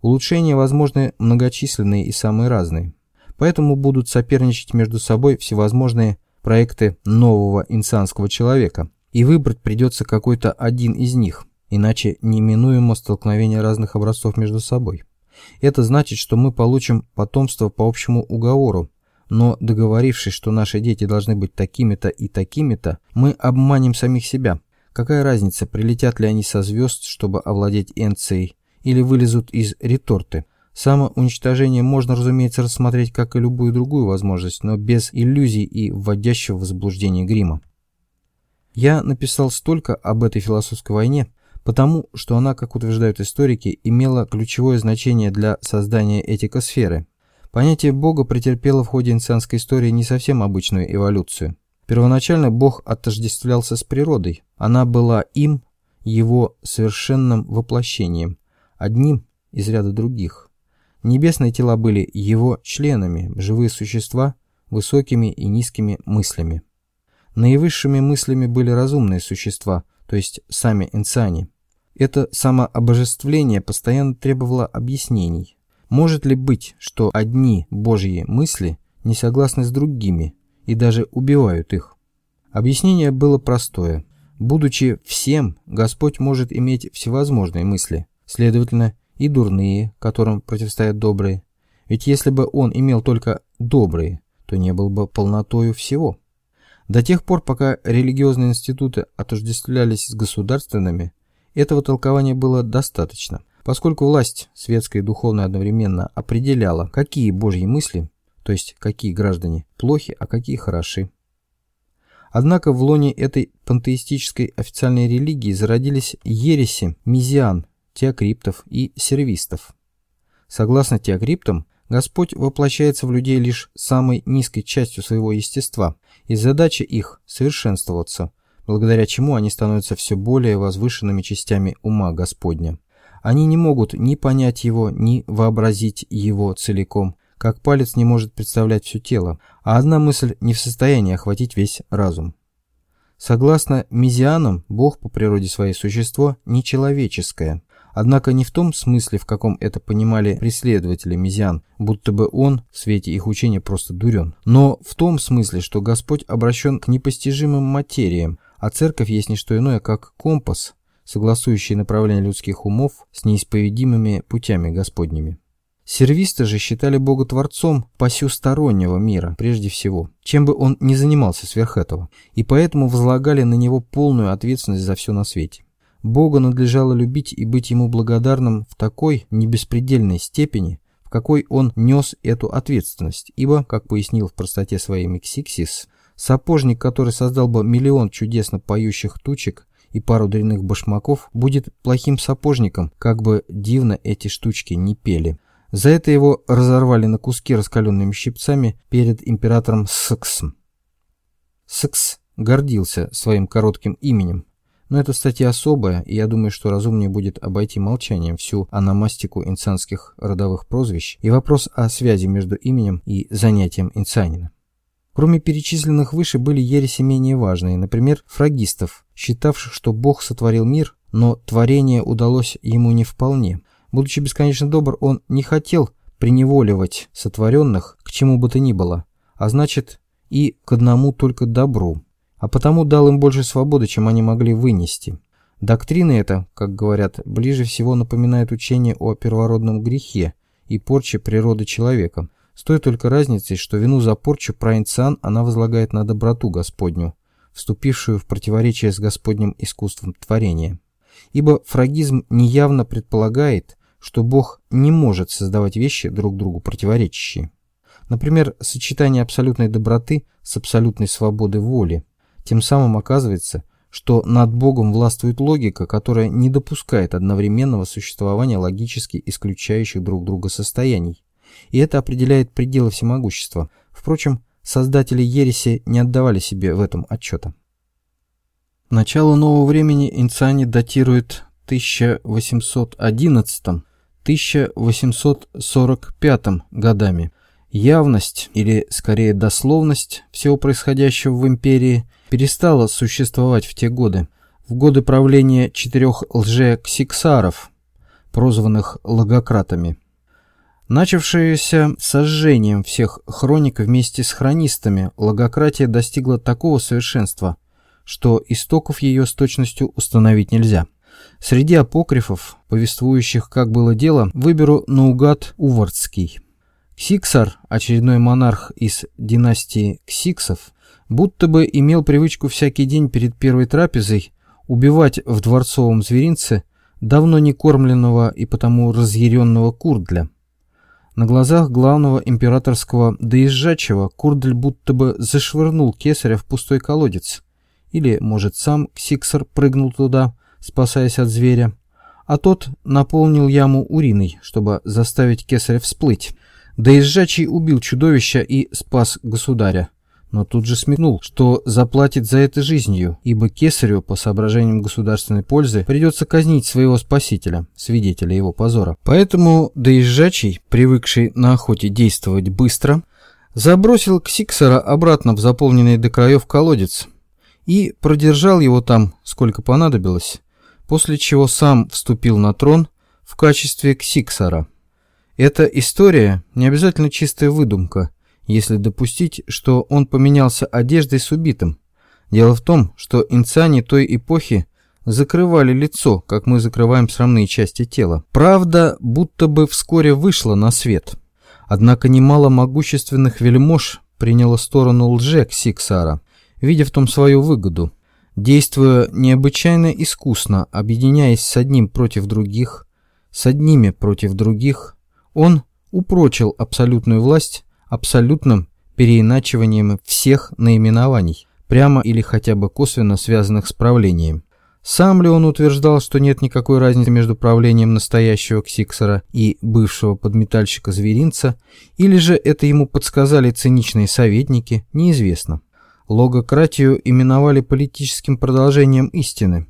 Speaker 1: Улучшения возможны многочисленные и самые разные. Поэтому будут соперничать между собой всевозможные проекты нового инсанского человека. И выбрать придется какой-то один из них, иначе неминуемо столкновение разных образцов между собой. Это значит, что мы получим потомство по общему уговору, но договорившись, что наши дети должны быть такими-то и такими-то, мы обманем самих себя. Какая разница, прилетят ли они со звезд, чтобы овладеть Энцией, или вылезут из реторты? Самоуничтожение можно, разумеется, рассмотреть как и любую другую возможность, но без иллюзий и вводящего в заблуждение грима. Я написал столько об этой философской войне, потому что она, как утверждают историки, имела ключевое значение для создания этикосферы, Понятие Бога претерпело в ходе инсанской истории не совсем обычную эволюцию. Первоначально Бог отождествлялся с природой. Она была им, его совершенным воплощением, одним из ряда других. Небесные тела были его членами, живые существа, высокими и низкими мыслями. Наивысшими мыслями были разумные существа, то есть сами инсани. Это самообожествление постоянно требовало объяснений. Может ли быть, что одни Божьи мысли не согласны с другими и даже убивают их? Объяснение было простое. Будучи всем, Господь может иметь всевозможные мысли, следовательно, и дурные, которым противостоят добрые. Ведь если бы он имел только добрые, то не был бы полнотою всего. До тех пор, пока религиозные институты отождествлялись с государственными, этого толкования было достаточно, поскольку власть, светская и духовная одновременно, определяла, какие божьи мысли, то есть какие граждане, плохи, а какие хороши. Однако в лоне этой пантеистической официальной религии зародились ереси мизиан, теокриптов и сервистов. Согласно теокриптам, Господь воплощается в людей лишь самой низкой частью своего естества, и задача их – совершенствоваться, благодаря чему они становятся все более возвышенными частями ума Господня. Они не могут ни понять его, ни вообразить его целиком, как палец не может представлять все тело, а одна мысль не в состоянии охватить весь разум. Согласно мезианам, Бог по природе своей существо нечеловеческое, однако не в том смысле, в каком это понимали преследователи мезиан, будто бы он в свете их учения просто дурен, но в том смысле, что Господь обращен к непостижимым материям, а церковь есть не что иное, как компас, согласующий направление людских умов с неисповедимыми путями Господними. Сервисты же считали Бога Творцом посюстороннего мира, прежде всего, чем бы он ни занимался сверх этого, и поэтому возлагали на него полную ответственность за все на свете. Бога надлежало любить и быть ему благодарным в такой небеспредельной степени, в какой он нес эту ответственность, ибо, как пояснил в простоте своей Мексиксис, сапожник, который создал бы миллион чудесно поющих тучек и пару дрянных башмаков, будет плохим сапожником, как бы дивно эти штучки не пели. За это его разорвали на куски раскаленными щипцами перед императором Саксом. Сакс гордился своим коротким именем, но эта статья особая, и я думаю, что разумнее будет обойти молчанием всю аномастику инсанских родовых прозвищ и вопрос о связи между именем и занятием инсанина. Кроме перечисленных выше были ереси менее важные, например, фрагистов, считавших, что Бог сотворил мир, но творение удалось ему не вполне. Будучи бесконечно добр, он не хотел преневоливать сотворенных к чему бы то ни было, а значит и к одному только добру, а потому дал им больше свободы, чем они могли вынести. Доктрина эта, как говорят, ближе всего напоминает учение о первородном грехе и порче природы человека, с той только разницей, что вину за порчу праинциан она возлагает на доброту Господню, вступившую в противоречие с Господним искусством творения. Ибо фрагизм неявно предполагает, что Бог не может создавать вещи друг другу противоречащие. Например, сочетание абсолютной доброты с абсолютной свободой воли. Тем самым оказывается, что над Богом властвует логика, которая не допускает одновременного существования логически исключающих друг друга состояний. И это определяет пределы всемогущества. Впрочем, создатели ереси не отдавали себе в этом отчета. Начало нового времени Инцани датирует 1811-1845 годами. Явность, или скорее дословность всего происходящего в империи, перестала существовать в те годы, в годы правления четырех лже-ксиксаров, прозванных логократами. Начавшаяся сожжением всех хроник вместе с хронистами, логократия достигла такого совершенства, что истоков ее с точностью установить нельзя. Среди апокрифов, повествующих, как было дело, выберу наугад Увардский. Ксиксар, очередной монарх из династии Ксиксов, будто бы имел привычку всякий день перед первой трапезой убивать в дворцовом зверинце давно не кормленного и потому разъяренного курдля. На глазах главного императорского доезжачего Курдль будто бы зашвырнул кесаря в пустой колодец. Или, может, сам Ксиксар прыгнул туда, спасаясь от зверя, а тот наполнил яму уриной, чтобы заставить кесаря всплыть. Доезжачий убил чудовища и спас государя, но тут же смекнул, что заплатит за это жизнью, ибо кесарю, по соображениям государственной пользы, придется казнить своего спасителя, свидетеля его позора. Поэтому доезжачий, привыкший на охоте действовать быстро, забросил Ксиксера обратно в заполненный до краев колодец и продержал его там, сколько понадобилось, после чего сам вступил на трон в качестве Ксиксара. Эта история не обязательно чистая выдумка, если допустить, что он поменялся одеждой с убитым. Дело в том, что инцани той эпохи закрывали лицо, как мы закрываем срамные части тела. Правда, будто бы вскоре вышла на свет. Однако немало могущественных вельмож приняло сторону лже-ксиксара, видя в том свою выгоду. Действуя необычайно искусно, объединяясь с одним против других, с одними против других, он упрочил абсолютную власть абсолютным переиначиванием всех наименований, прямо или хотя бы косвенно связанных с правлением. Сам ли он утверждал, что нет никакой разницы между правлением настоящего Ксиксера и бывшего подметальщика-зверинца, или же это ему подсказали циничные советники, неизвестно. Логократию именовали политическим продолжением истины.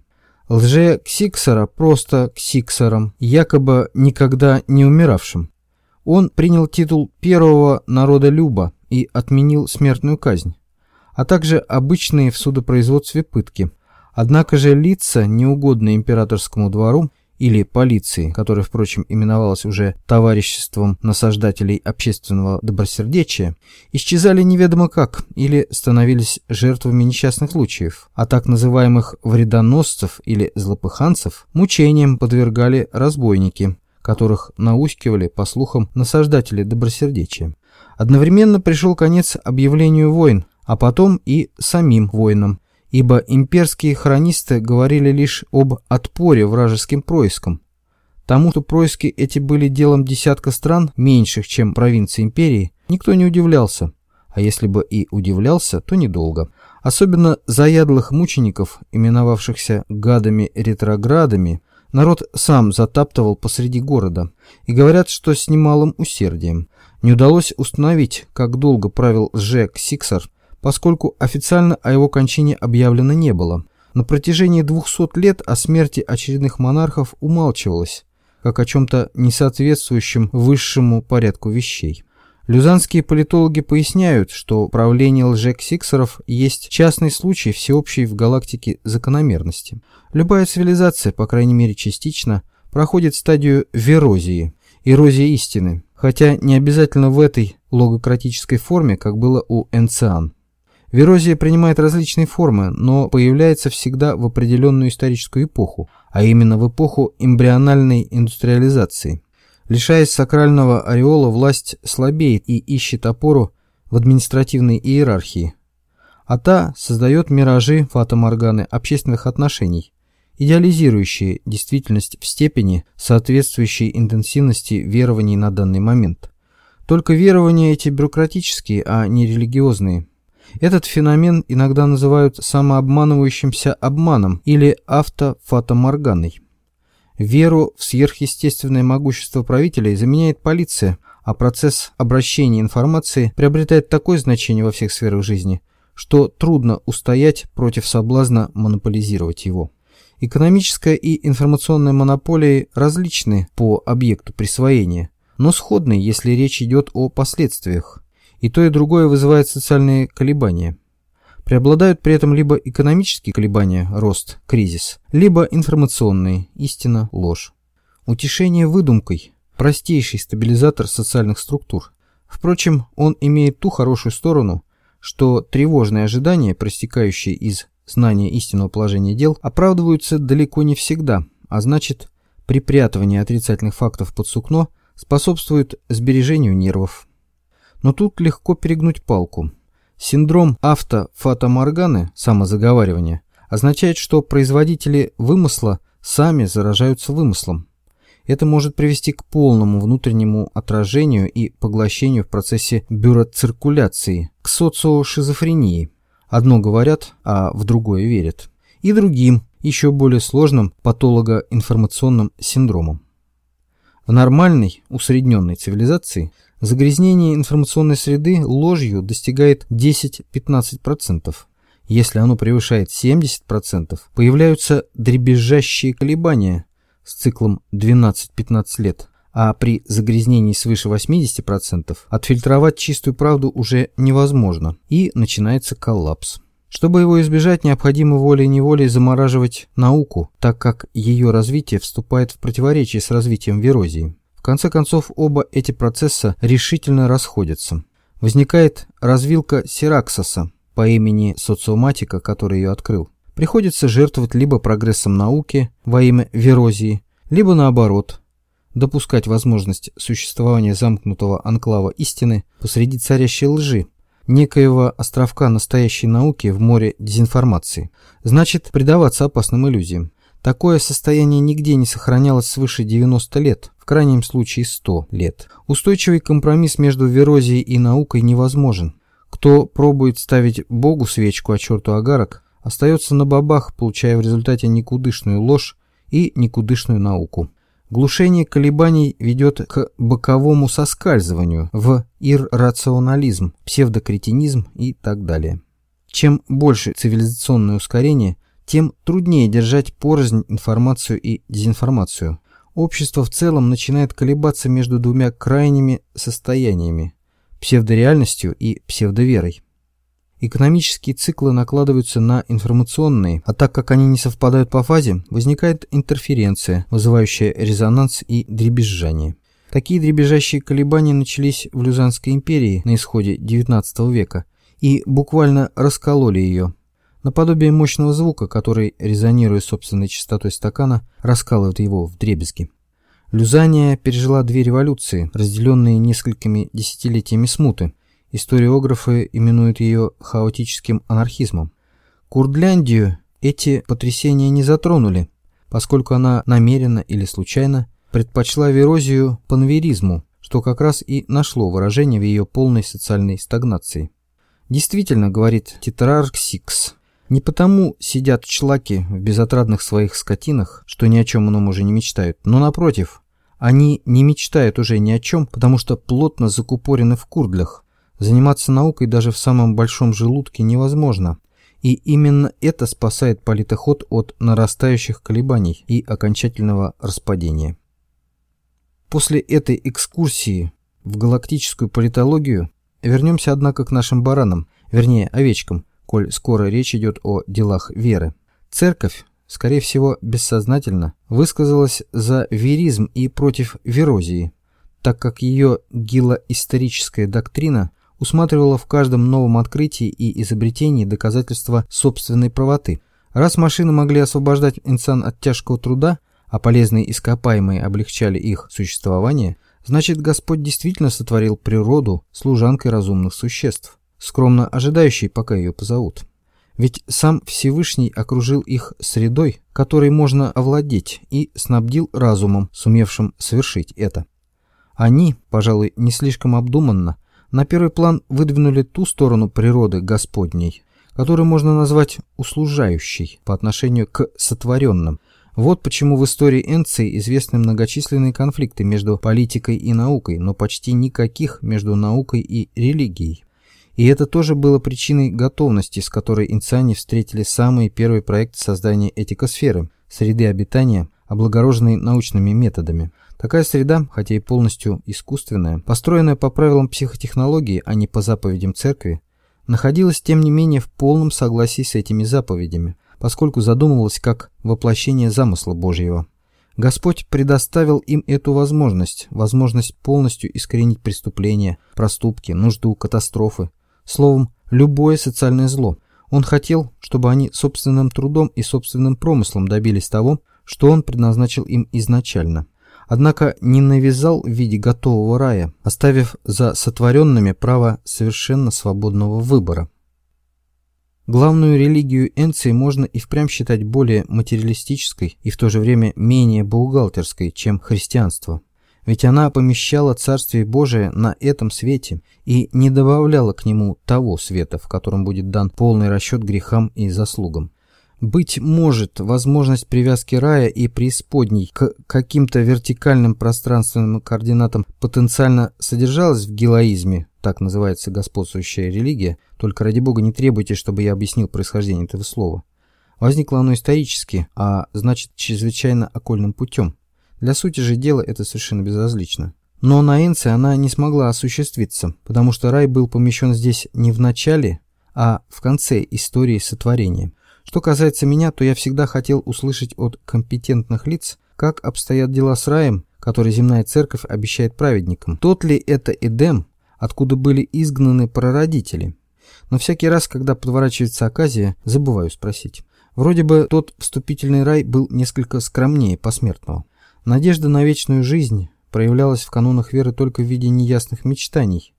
Speaker 1: Лже-Ксиксера просто Ксиксером, якобы никогда не умиравшим. Он принял титул первого народа Люба и отменил смертную казнь, а также обычные в судопроизводстве пытки – Однако же лица, неугодные императорскому двору или полиции, которая, впрочем, именовалась уже товариществом насаждателей общественного добросердечия, исчезали неведомо как или становились жертвами несчастных случаев, а так называемых вредоносцев или злопыханцев мучением подвергали разбойники, которых наускивали, по слухам, насаждатели добросердечия. Одновременно пришел конец объявлению войн, а потом и самим войнам, ибо имперские хронисты говорили лишь об отпоре вражеским проискам. Тому, что происки эти были делом десятка стран, меньших, чем провинции империи, никто не удивлялся, а если бы и удивлялся, то недолго. Особенно заядлых мучеников, именовавшихся гадами-ретроградами, народ сам затаптывал посреди города, и говорят, что с немалым усердием. Не удалось установить, как долго правил Жек Сиксар, поскольку официально о его кончине объявлено не было. На протяжении 200 лет о смерти очередных монархов умалчивалось, как о чем-то несоответствующем высшему порядку вещей. Люзанские политологи поясняют, что правление лжек-сиксеров есть частный случай всеобщей в галактике закономерности. Любая цивилизация, по крайней мере частично, проходит стадию верозии, эрозии истины, хотя не обязательно в этой логократической форме, как было у Энциан. Верозия принимает различные формы, но появляется всегда в определенную историческую эпоху, а именно в эпоху эмбриональной индустриализации. Лишаясь сакрального ореола, власть слабеет и ищет опору в административной иерархии. А та создает миражи фатоморганы общественных отношений, идеализирующие действительность в степени, соответствующей интенсивности верований на данный момент. Только верования эти бюрократические, а не религиозные – этот феномен иногда называют самообманывающимся обманом или автофатоморганой. Веру в сверхъестественное могущество правителей заменяет полиция, а процесс обращения информации приобретает такое значение во всех сферах жизни, что трудно устоять против соблазна монополизировать его. Экономическая и информационная монополии различны по объекту присвоения, но сходны, если речь идет о последствиях. И то, и другое вызывает социальные колебания. Преобладают при этом либо экономические колебания, рост, кризис, либо информационные, истина, ложь. Утешение выдумкой – простейший стабилизатор социальных структур. Впрочем, он имеет ту хорошую сторону, что тревожные ожидания, проистекающие из знания истинного положения дел, оправдываются далеко не всегда, а значит, припрятывание отрицательных фактов под сукно способствует сбережению нервов. Но тут легко перегнуть палку. Синдром автофатоморганы, самозаговаривания, означает, что производители вымысла сами заражаются вымыслом. Это может привести к полному внутреннему отражению и поглощению в процессе бюроциркуляции, к социошизофрении. Одно говорят, а в другое верят. И другим, еще более сложным патологоинформационным синдромом. В нормальной, усредненной цивилизации – Загрязнение информационной среды ложью достигает 10-15%. Если оно превышает 70%, появляются дребезжащие колебания с циклом 12-15 лет, а при загрязнении свыше 80% отфильтровать чистую правду уже невозможно, и начинается коллапс. Чтобы его избежать, необходимо волей-неволей замораживать науку, так как ее развитие вступает в противоречие с развитием вирозии. В конце концов, оба эти процесса решительно расходятся. Возникает развилка Сираксоса по имени социоматика, который ее открыл. Приходится жертвовать либо прогрессом науки во имя вирозии, либо наоборот, допускать возможность существования замкнутого анклава истины посреди царящей лжи, некоего островка настоящей науки в море дезинформации. Значит, предаваться опасным иллюзиям. Такое состояние нигде не сохранялось свыше 90 лет, в крайнем случае 100 лет. Устойчивый компромисс между верозией и наукой невозможен. Кто пробует ставить Богу свечку, а черту агарок, остается на бабах, получая в результате никудышную ложь и никудышную науку. Глушение колебаний ведет к боковому соскальзыванию в иррационализм, псевдокретинизм и так далее. Чем больше цивилизационное ускорение, тем труднее держать порознь информацию и дезинформацию. Общество в целом начинает колебаться между двумя крайними состояниями – псевдореальностью и псевдоверой. Экономические циклы накладываются на информационные, а так как они не совпадают по фазе, возникает интерференция, вызывающая резонанс и дребезжание. Такие дребезжащие колебания начались в Люзанской империи на исходе XIX века и буквально раскололи ее. Наподобие мощного звука, который, резонируя собственной частотой стакана, раскалывает его в дребезги. Люзания пережила две революции, разделенные несколькими десятилетиями смуты, Историографы именуют ее хаотическим анархизмом. Курдляндию эти потрясения не затронули, поскольку она намеренно или случайно предпочла верозию панверизму, что как раз и нашло выражение в ее полной социальной стагнации. Действительно, говорит Тетрарксикс, не потому сидят члаки в безотрадных своих скотинах, что ни о чем ином уже не мечтают, но напротив, они не мечтают уже ни о чем, потому что плотно закупорены в курдлях, Заниматься наукой даже в самом большом желудке невозможно, и именно это спасает политоход от нарастающих колебаний и окончательного распадения. После этой экскурсии в галактическую политологию вернемся, однако, к нашим баранам, вернее, овечкам, коль скоро речь идет о делах веры. Церковь, скорее всего, бессознательно высказалась за веризм и против верозии, так как ее гилоисторическая доктрина усматривала в каждом новом открытии и изобретении доказательства собственной правоты. Раз машины могли освобождать инсан от тяжкого труда, а полезные ископаемые облегчали их существование, значит Господь действительно сотворил природу служанкой разумных существ, скромно ожидающей, пока ее позовут. Ведь сам Всевышний окружил их средой, которой можно овладеть, и снабдил разумом, сумевшим совершить это. Они, пожалуй, не слишком обдуманно, на первый план выдвинули ту сторону природы Господней, которую можно назвать услужающей по отношению к сотворенным. Вот почему в истории Энции известны многочисленные конфликты между политикой и наукой, но почти никаких между наукой и религией. И это тоже было причиной готовности, с которой инциане встретили самые первые проекты создания этикосферы, среды обитания, облагороженной научными методами. Такая среда, хотя и полностью искусственная, построенная по правилам психотехнологии, а не по заповедям церкви, находилась тем не менее в полном согласии с этими заповедями, поскольку задумывалась как воплощение замысла Божьего. Господь предоставил им эту возможность, возможность полностью искоренить преступления, проступки, нужду, катастрофы, словом, любое социальное зло. Он хотел, чтобы они собственным трудом и собственным промыслом добились того, что он предназначил им изначально – однако не навязал в виде готового рая, оставив за сотворенными право совершенно свободного выбора. Главную религию Энции можно и впрямь считать более материалистической и в то же время менее бухгалтерской, чем христианство. Ведь она помещала Царствие Божие на этом свете и не добавляла к нему того света, в котором будет дан полный расчет грехам и заслугам. Быть может, возможность привязки рая и преисподней к каким-то вертикальным пространственным координатам потенциально содержалась в гилоизме, так называется господствующая религия, только ради бога не требуйте, чтобы я объяснил происхождение этого слова. Возникло оно исторически, а значит чрезвычайно окольным путем. Для сути же дела это совершенно безразлично. Но на Энце она не смогла осуществиться, потому что рай был помещен здесь не в начале, а в конце истории сотворения. Что касается меня, то я всегда хотел услышать от компетентных лиц, как обстоят дела с раем, который земная церковь обещает праведникам. Тот ли это Эдем, откуда были изгнаны прародители? Но всякий раз, когда подворачивается оказия, забываю спросить. Вроде бы тот вступительный рай был несколько скромнее посмертного. Надежда на вечную жизнь проявлялась в канонах веры только в виде неясных мечтаний.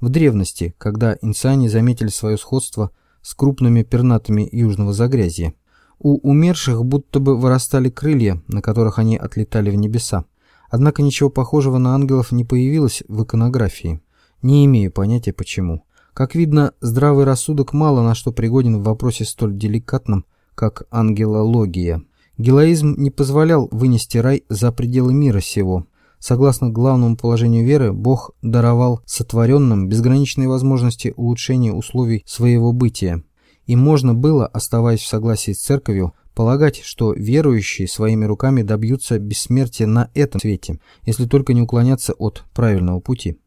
Speaker 1: В древности, когда инсани заметили свое сходство с крупными пернатыми южного загрязья. У умерших будто бы вырастали крылья, на которых они отлетали в небеса. Однако ничего похожего на ангелов не появилось в иконографии. Не имею понятия почему. Как видно, здравый рассудок мало на что пригоден в вопросе столь деликатном, как ангелология. Гелоизм не позволял вынести рай за пределы мира сего. Согласно главному положению веры, Бог даровал сотворенным безграничные возможности улучшения условий своего бытия. И можно было, оставаясь в согласии с церковью, полагать, что верующие своими руками добьются бессмертия на этом свете, если только не уклоняться от правильного пути.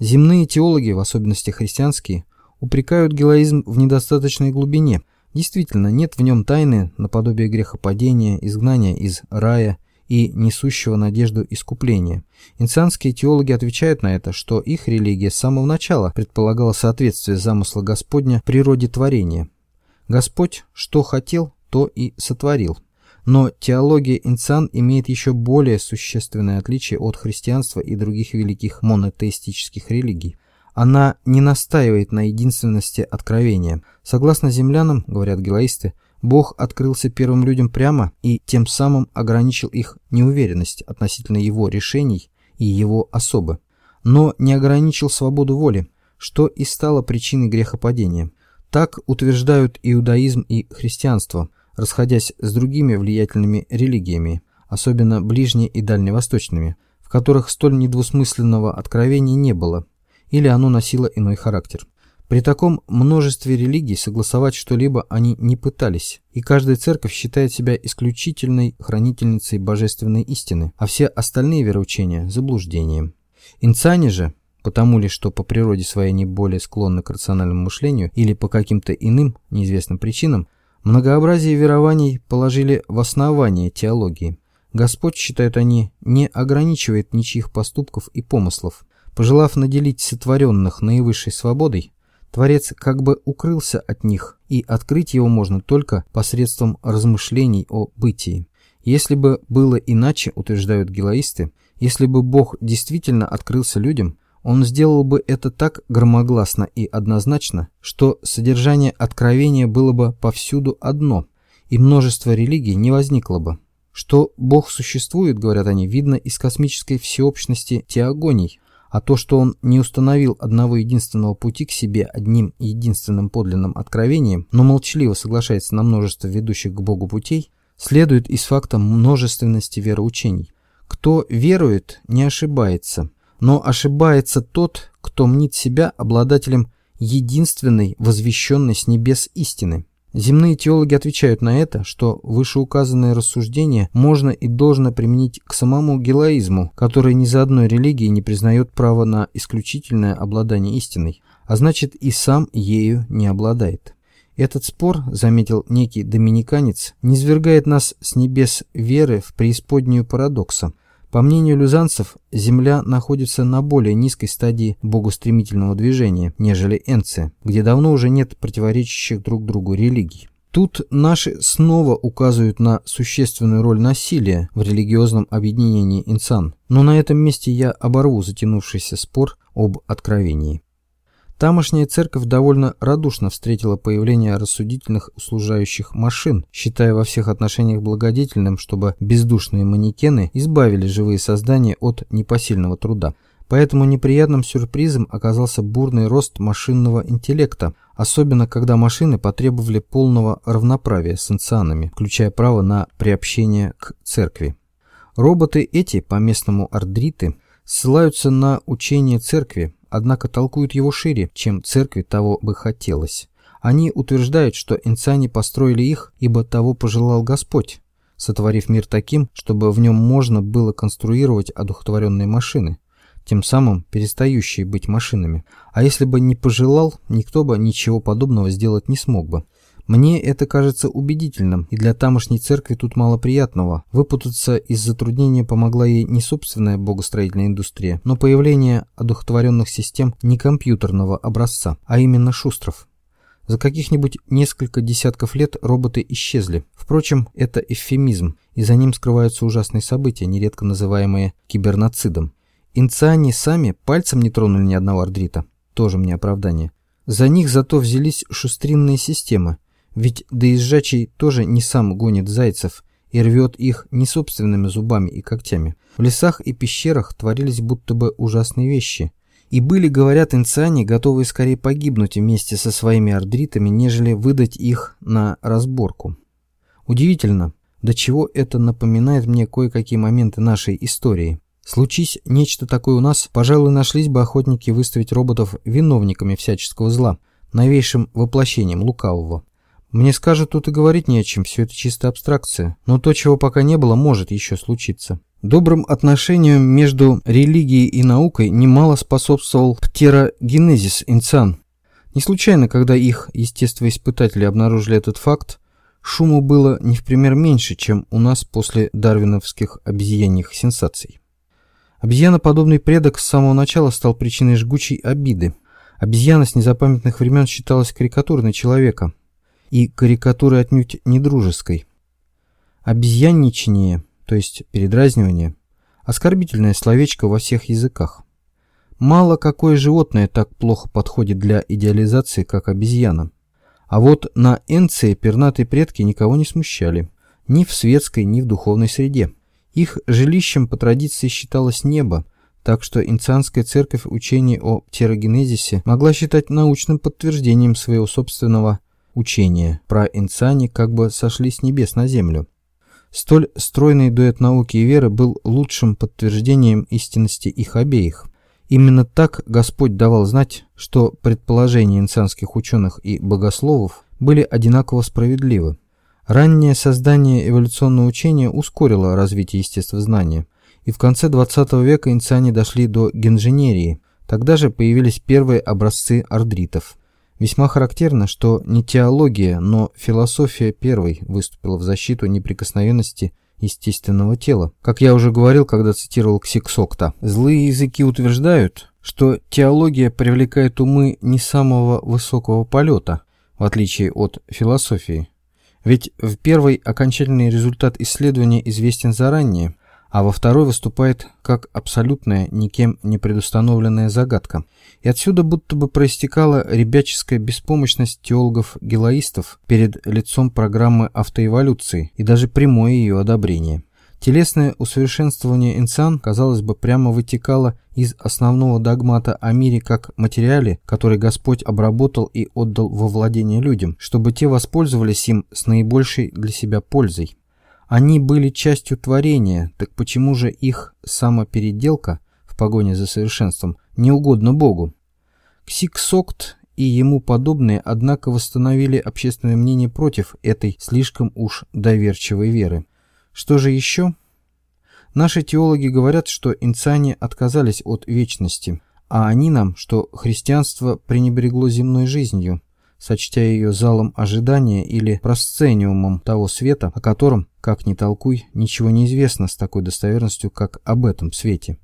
Speaker 1: Земные теологи, в особенности христианские, упрекают гелоизм в недостаточной глубине – Действительно, нет в нем тайны наподобие грехопадения, изгнания из рая и несущего надежду искупления. Инцианские теологи отвечают на это, что их религия с самого начала предполагала соответствие замысла Господня природе творения. Господь что хотел, то и сотворил. Но теология инциан имеет еще более существенное отличие от христианства и других великих монотеистических религий. Она не настаивает на единственности откровения. Согласно землянам, говорят гелоисты, Бог открылся первым людям прямо и тем самым ограничил их неуверенность относительно его решений и его особы. Но не ограничил свободу воли, что и стало причиной грехопадения. Так утверждают иудаизм и христианство, расходясь с другими влиятельными религиями, особенно ближне- и дальневосточными, в которых столь недвусмысленного откровения не было – или оно носило иной характер. При таком множестве религий согласовать что-либо они не пытались, и каждая церковь считает себя исключительной хранительницей божественной истины, а все остальные вероучения – заблуждением. Инцане же, потому ли, что по природе своей они более склонны к рациональному мышлению или по каким-то иным неизвестным причинам, многообразие верований положили в основание теологии. Господь, считают они, не ограничивает ничьих поступков и помыслов, Пожелав наделить сотворенных наивысшей свободой, Творец как бы укрылся от них, и открыть его можно только посредством размышлений о бытии. Если бы было иначе, утверждают гелоисты, если бы Бог действительно открылся людям, он сделал бы это так громогласно и однозначно, что содержание откровения было бы повсюду одно, и множество религий не возникло бы. Что Бог существует, говорят они, видно из космической всеобщности теогоний, а то, что он не установил одного единственного пути к себе одним единственным подлинным откровением, но молчаливо соглашается на множество ведущих к Богу путей, следует из факта множественности вероучений. Кто верует, не ошибается, но ошибается тот, кто мнит себя обладателем единственной возвещенной с небес истины. Земные теологи отвечают на это, что вышеуказанное рассуждение можно и должно применить к самому гелоизму, который ни за одной религией не признает право на исключительное обладание истиной, а значит и сам ею не обладает. Этот спор, заметил некий доминиканец, низвергает нас с небес веры в преисподнюю парадокса, по мнению люзанцев, Земля находится на более низкой стадии богостремительного движения, нежели Энция, где давно уже нет противоречащих друг другу религий. Тут наши снова указывают на существенную роль насилия в религиозном объединении инсан, но на этом месте я оборву затянувшийся спор об откровении. Тамошняя церковь довольно радушно встретила появление рассудительных услужающих машин, считая во всех отношениях благодетельным, чтобы бездушные манекены избавили живые создания от непосильного труда. Поэтому неприятным сюрпризом оказался бурный рост машинного интеллекта, особенно когда машины потребовали полного равноправия с инцианами, включая право на приобщение к церкви. Роботы эти, по-местному ардриты, ссылаются на учение церкви, однако толкуют его шире, чем церкви того бы хотелось. Они утверждают, что инцане построили их, ибо того пожелал Господь, сотворив мир таким, чтобы в нем можно было конструировать одухотворенные машины. тем самым перестающие быть машинами. А если бы не пожелал, никто бы ничего подобного сделать не смог бы. Мне это кажется убедительным, и для тамошней церкви тут мало приятного. Выпутаться из затруднения помогла ей не собственная богостроительная индустрия, но появление одухотворенных систем не компьютерного образца, а именно шустров. За каких-нибудь несколько десятков лет роботы исчезли. Впрочем, это эвфемизм, и за ним скрываются ужасные события, нередко называемые киберноцидом. Инциане сами пальцем не тронули ни одного ардрита. Тоже мне оправдание. За них зато взялись шустринные системы. Ведь доезжачий тоже не сам гонит зайцев и рвет их не собственными зубами и когтями. В лесах и пещерах творились будто бы ужасные вещи. И были, говорят, инциане, готовые скорее погибнуть вместе со своими ардритами, нежели выдать их на разборку. Удивительно, до чего это напоминает мне кое-какие моменты нашей истории. Случись нечто такое у нас, пожалуй, нашлись бы охотники выставить роботов виновниками всяческого зла, новейшим воплощением лукавого. Мне скажут, тут и говорить не о чем, все это чисто абстракция, но то, чего пока не было, может еще случиться. Добрым отношениям между религией и наукой немало способствовал птерогенезис инсан. Не случайно, когда их естествоиспытатели обнаружили этот факт, шуму было не в пример меньше, чем у нас после дарвиновских обезьяньих сенсаций. Обезьяноподобный предок с самого начала стал причиной жгучей обиды. Обезьяна с незапамятных времен считалась карикатурой человека. И карикатурой отнюдь не дружеской. Обезьянничание, то есть передразнивание, оскорбительное словечко во всех языках. Мало какое животное так плохо подходит для идеализации, как обезьяна. А вот на Энции пернатые предки никого не смущали. Ни в светской, ни в духовной среде. Их жилищем по традиции считалось небо, так что инцианская церковь учение о птерогенезисе могла считать научным подтверждением своего собственного учения. Про инциане как бы сошли с небес на землю. Столь стройный дуэт науки и веры был лучшим подтверждением истинности их обеих. Именно так Господь давал знать, что предположения инцианских ученых и богословов были одинаково справедливы. Раннее создание эволюционного учения ускорило развитие естествознания, и в конце 20 века инциане дошли до генженерии. Тогда же появились первые образцы ардритов. Весьма характерно, что не теология, но философия первой выступила в защиту неприкосновенности естественного тела. Как я уже говорил, когда цитировал Ксиксокта, злые языки утверждают, что теология привлекает умы не самого высокого полета, в отличие от философии. Ведь в первой окончательный результат исследования известен заранее, а во второй выступает как абсолютная, никем не предустановленная загадка. И отсюда будто бы проистекала ребяческая беспомощность теологов-гелоистов перед лицом программы автоэволюции и даже прямое ее одобрение. Телесное усовершенствование инсан, казалось бы, прямо вытекало из основного догмата о мире как материале, который Господь обработал и отдал во владение людям, чтобы те воспользовались им с наибольшей для себя пользой. Они были частью творения, так почему же их самопеределка в погоне за совершенством не угодно Богу? Ксиксокт и ему подобные, однако, восстановили общественное мнение против этой слишком уж доверчивой веры. Что же еще? Наши теологи говорят, что инцане отказались от вечности, а они нам, что христианство пренебрегло земной жизнью, сочтя ее залом ожидания или просцениумом того света, о котором, как ни толкуй, ничего не известно с такой достоверностью, как об этом свете.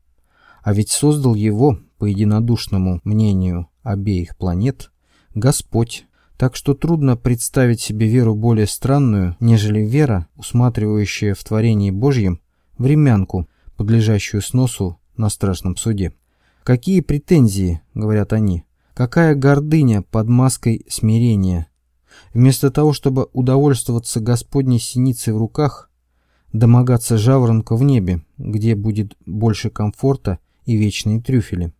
Speaker 1: А ведь создал его, по единодушному мнению обеих планет, Господь, так что трудно представить себе веру более странную, нежели вера, усматривающая в творении Божьем времянку, подлежащую сносу на страшном суде. «Какие претензии?» — говорят они. «Какая гордыня под маской смирения?» Вместо того, чтобы удовольствоваться Господней синицей в руках, домогаться жаворонка в небе, где будет больше комфорта и вечные трюфели.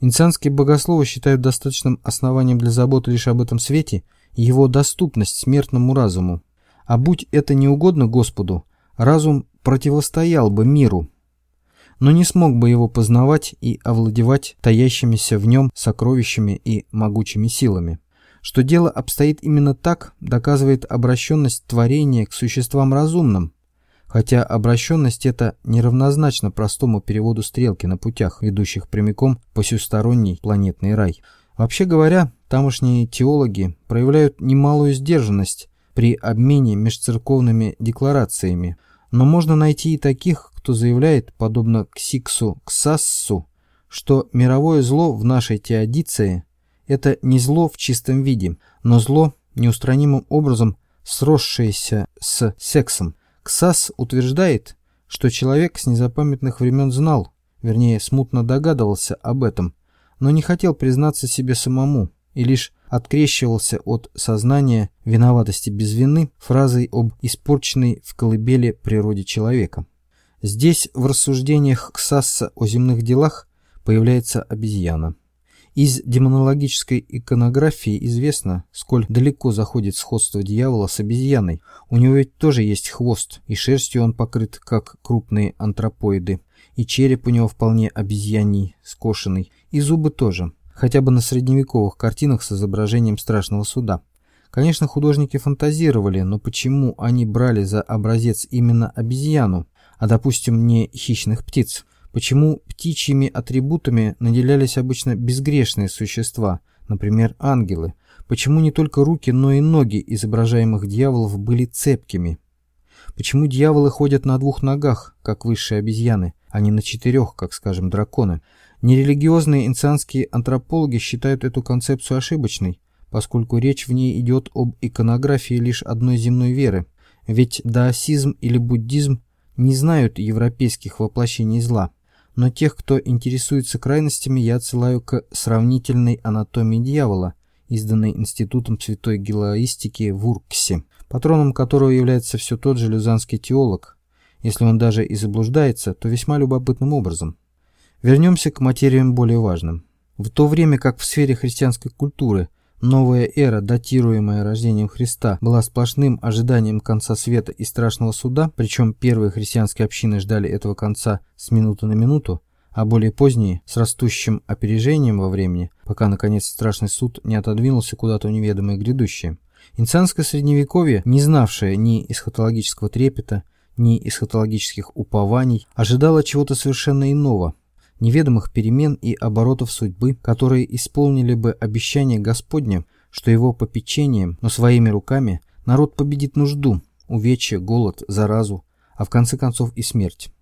Speaker 1: Инсанские богословы считают достаточным основанием для заботы лишь об этом свете его доступность смертному разуму. А будь это не угодно Господу, разум противостоял бы миру, но не смог бы его познавать и овладевать таящимися в нем сокровищами и могучими силами. Что дело обстоит именно так, доказывает обращенность творения к существам разумным, хотя обращенность эта неравнозначна простому переводу стрелки на путях, ведущих прямиком по посюсторонний планетный рай. Вообще говоря, тамошние теологи проявляют немалую сдержанность при обмене межцерковными декларациями, но можно найти и таких, кто заявляет, подобно Ксиксу Ксассу, что мировое зло в нашей теодиции – это не зло в чистом виде, но зло, неустранимым образом сросшееся с сексом. Ксас утверждает, что человек с незапамятных времен знал, вернее, смутно догадывался об этом, но не хотел признаться себе самому и лишь открещивался от сознания виноватости без вины фразой об испорченной в колыбели природе человека. Здесь в рассуждениях Ксасса о земных делах появляется обезьяна. Из демонологической иконографии известно, сколь далеко заходит сходство дьявола с обезьяной. У него ведь тоже есть хвост, и шерстью он покрыт, как крупные антропоиды, и череп у него вполне обезьяний, скошенный, и зубы тоже, хотя бы на средневековых картинах с изображением страшного суда. Конечно, художники фантазировали, но почему они брали за образец именно обезьяну, а, допустим, не хищных птиц? Почему птичьими атрибутами наделялись обычно безгрешные существа, например, ангелы? Почему не только руки, но и ноги изображаемых дьяволов были цепкими? Почему дьяволы ходят на двух ногах, как высшие обезьяны, а не на четырех, как, скажем, драконы? Нерелигиозные инцианские антропологи считают эту концепцию ошибочной, поскольку речь в ней идет об иконографии лишь одной земной веры, ведь даосизм или буддизм не знают европейских воплощений зла но тех, кто интересуется крайностями, я отсылаю к сравнительной анатомии дьявола, изданной Институтом святой гелоистики в Урксе, патроном которого является все тот же люзанский теолог. Если он даже и заблуждается, то весьма любопытным образом. Вернемся к материям более важным. В то время как в сфере христианской культуры – Новая эра, датируемая рождением Христа, была сплошным ожиданием конца света и страшного суда, причем первые христианские общины ждали этого конца с минуты на минуту, а более поздние – с растущим опережением во времени, пока, наконец, страшный суд не отодвинулся куда-то в неведомое грядущее. Инсанское средневековье, не знавшее ни эсхатологического трепета, ни эсхатологических упований, ожидало чего-то совершенно иного, неведомых перемен и оборотов судьбы, которые исполнили бы обещание Господне, что его попечением, но своими руками народ победит нужду, увечье, голод, заразу, а в конце концов и смерть.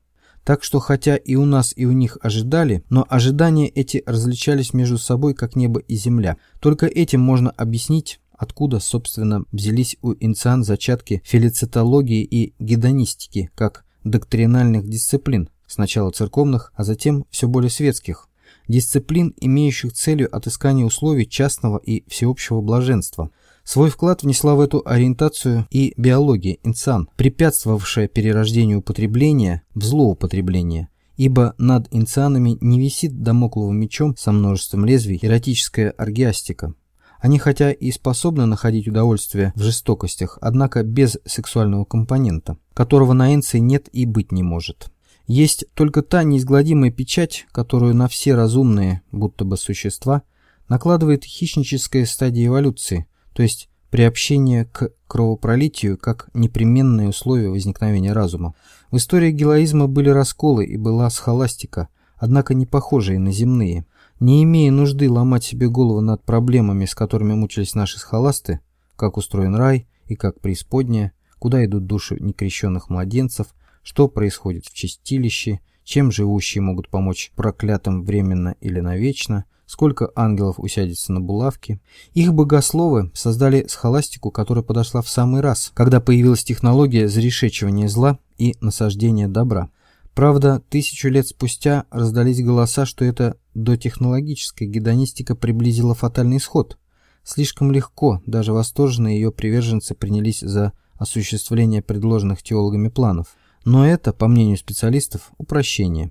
Speaker 1: Так что хотя и у нас, и у них ожидали, но ожидания эти различались между собой, как небо и земля. Только этим можно объяснить, откуда, собственно, взялись у инциан зачатки филицитологии и гедонистики, как доктринальных дисциплин, сначала церковных, а затем все более светских, дисциплин, имеющих целью отыскание условий частного и всеобщего блаженства. Свой вклад внесла в эту ориентацию и биология инсан, препятствовавшая перерождению употребления в злоупотребление, ибо над инцианами не висит домокловым мечом со множеством лезвий эротическая аргиастика. Они хотя и способны находить удовольствие в жестокостях, однако без сексуального компонента, которого на Энции нет и быть не может. Есть только та неизгладимая печать, которую на все разумные, будто бы существа, накладывает хищническая стадия эволюции, то есть приобщение к кровопролитию как непременное условие возникновения разума. В истории гелоизма были расколы и была схоластика, однако не похожие на земные. Не имея нужды ломать себе голову над проблемами, с которыми мучились наши схоласты, как устроен рай и как преисподняя, куда идут души некрещенных младенцев, что происходит в чистилище, чем живущие могут помочь проклятым временно или навечно, сколько ангелов усядется на булавке. Их богословы создали схоластику, которая подошла в самый раз, когда появилась технология зарешечивания зла и насаждения добра. Правда, тысячу лет спустя раздались голоса, что эта дотехнологическая гедонистика приблизила фатальный исход. Слишком легко, даже восторженные ее приверженцы принялись за осуществление предложенных теологами планов. Но это, по мнению специалистов, упрощение.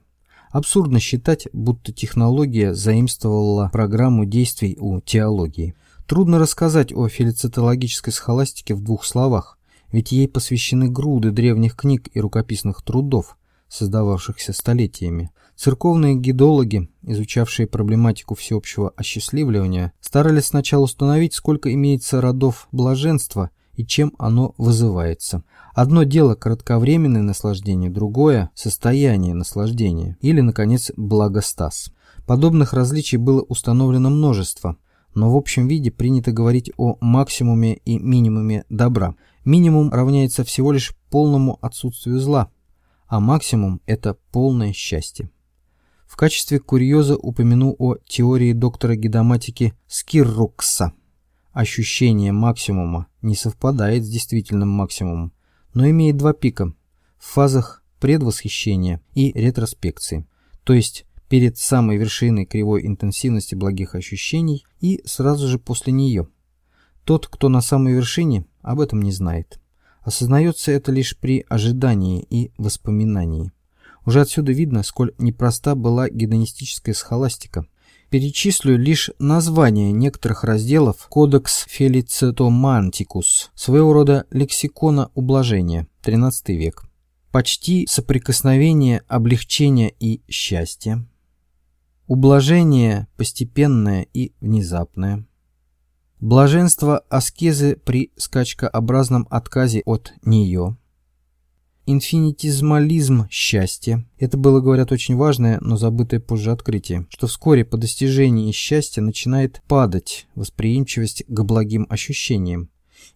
Speaker 1: Абсурдно считать, будто технология заимствовала программу действий у теологии. Трудно рассказать о филицитологической схоластике в двух словах, ведь ей посвящены груды древних книг и рукописных трудов, создававшихся столетиями. Церковные гидологи, изучавшие проблематику всеобщего осчастливливания, старались сначала установить, сколько имеется родов блаженства и чем оно вызывается. Одно дело кратковременное наслаждение, другое – состояние наслаждения или, наконец, благостаз. Подобных различий было установлено множество, но в общем виде принято говорить о максимуме и минимуме добра. Минимум равняется всего лишь полному отсутствию зла, а максимум – это полное счастье. В качестве курьеза упомяну о теории доктора гидоматики Скиррукса. Ощущение максимума не совпадает с действительным максимумом но имеет два пика в фазах предвосхищения и ретроспекции, то есть перед самой вершиной кривой интенсивности благих ощущений и сразу же после нее. Тот, кто на самой вершине, об этом не знает. Осознается это лишь при ожидании и воспоминании. Уже отсюда видно, сколь непроста была гедонистическая схоластика – Перечислю лишь названия некоторых разделов Кодекс Фелицитомантикус, своего рода лексикона ублажения, XIII век. Почти соприкосновение облегчения и счастья. Ублажение постепенное и внезапное. Блаженство аскезы при скачкообразном отказе от нее инфинитизмализм счастья. Это было, говорят, очень важное, но забытое позже открытие, что вскоре по достижении счастья начинает падать восприимчивость к благим ощущениям,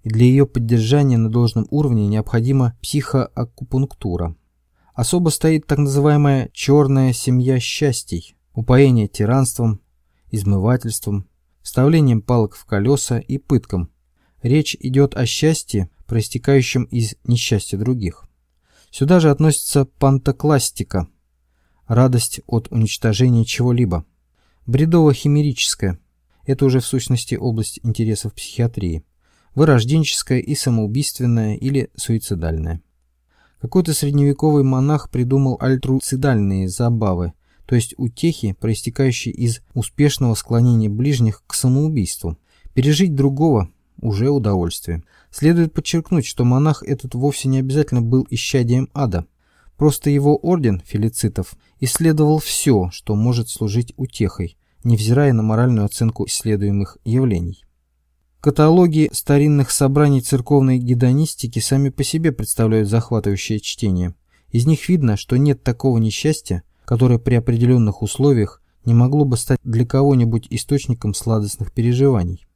Speaker 1: и для ее поддержания на должном уровне необходима психоакупунктура. Особо стоит так называемая «черная семья счастий», упоение тиранством, измывательством, вставлением палок в колеса и пыткам. Речь идет о счастье, проистекающем из несчастья других. Сюда же относится пантокластика, радость от уничтожения чего-либо. Бредово-химерическая – это уже в сущности область интересов психиатрии. Вырожденческая и самоубийственная или суицидальная. Какой-то средневековый монах придумал альтруцидальные забавы, то есть утехи, проистекающие из успешного склонения ближних к самоубийству. Пережить другого – уже удовольствие. Следует подчеркнуть, что монах этот вовсе не обязательно был исчадием ада. Просто его орден, филицитов, исследовал все, что может служить утехой, невзирая на моральную оценку исследуемых явлений. Каталоги старинных собраний церковной гедонистики сами по себе представляют захватывающее чтение. Из них видно, что нет такого несчастья, которое при определенных условиях не могло бы стать для кого-нибудь источником сладостных переживаний.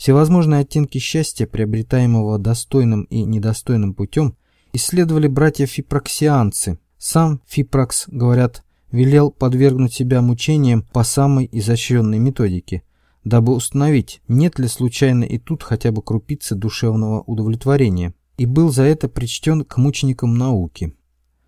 Speaker 1: Всевозможные оттенки счастья, приобретаемого достойным и недостойным путем, исследовали братья фипроксианцы. Сам Фипрокс, говорят, велел подвергнуть себя мучениям по самой изощренной методике, дабы установить, нет ли случайно и тут хотя бы крупицы душевного удовлетворения, и был за это причтен к мученикам науки.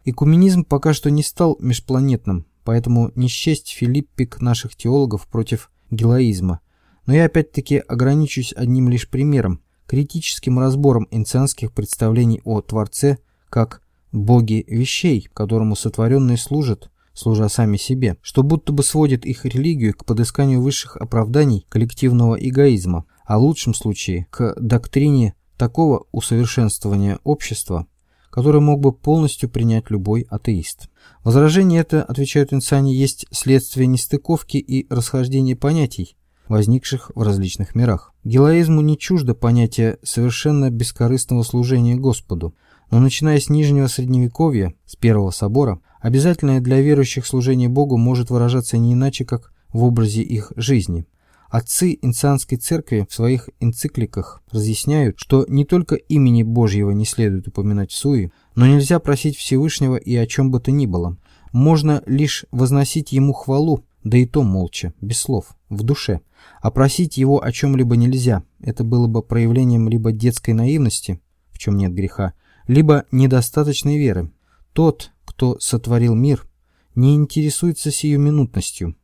Speaker 1: Экуменизм пока что не стал межпланетным, поэтому не счесть Филиппик наших теологов против гелоизма – но я опять-таки ограничусь одним лишь примером, критическим разбором инцианских представлений о Творце как «боге вещей», которому сотворенные служат, служа сами себе, что будто бы сводит их религию к подысканию высших оправданий коллективного эгоизма, а в лучшем случае к доктрине такого усовершенствования общества, который мог бы полностью принять любой атеист. Возражение это, отвечают инсане, есть следствие нестыковки и расхождения понятий, возникших в различных мирах. Гелоизму не чуждо понятие совершенно бескорыстного служения Господу, но начиная с Нижнего Средневековья, с Первого Собора, обязательное для верующих служение Богу может выражаться не иначе, как в образе их жизни. Отцы Инцианской церкви в своих энцикликах разъясняют, что не только имени Божьего не следует упоминать в суе, но нельзя просить Всевышнего и о чем бы то ни было. Можно лишь возносить Ему хвалу, да и то молча, без слов, в душе. А просить его о чем-либо нельзя, это было бы проявлением либо детской наивности, в чем нет греха, либо недостаточной веры. Тот, кто сотворил мир, не интересуется сиюминутностью.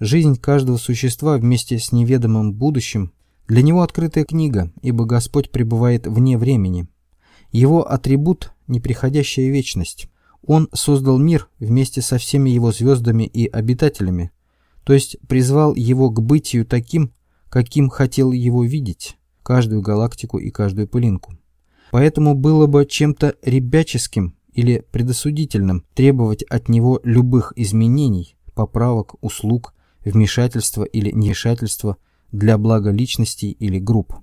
Speaker 1: Жизнь каждого существа вместе с неведомым будущим для него открытая книга, ибо Господь пребывает вне времени. Его атрибут – неприходящая вечность. Он создал мир вместе со всеми его звездами и обитателями, то есть призвал его к бытию таким, каким хотел его видеть, каждую галактику и каждую пылинку. Поэтому было бы чем-то ребяческим или предосудительным требовать от него любых изменений, поправок, услуг, вмешательства или невмешательства для блага личностей или групп.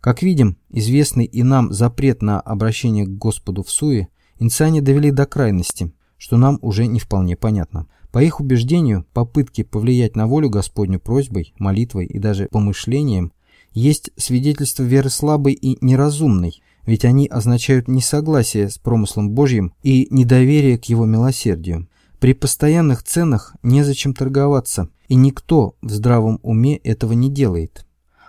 Speaker 1: Как видим, известный и нам запрет на обращение к Господу в суе инсане довели до крайности, что нам уже не вполне понятно. По их убеждению, попытки повлиять на волю Господню просьбой, молитвой и даже помышлением есть свидетельство веры слабой и неразумной, ведь они означают несогласие с промыслом Божьим и недоверие к его милосердию. При постоянных ценах незачем торговаться, и никто в здравом уме этого не делает.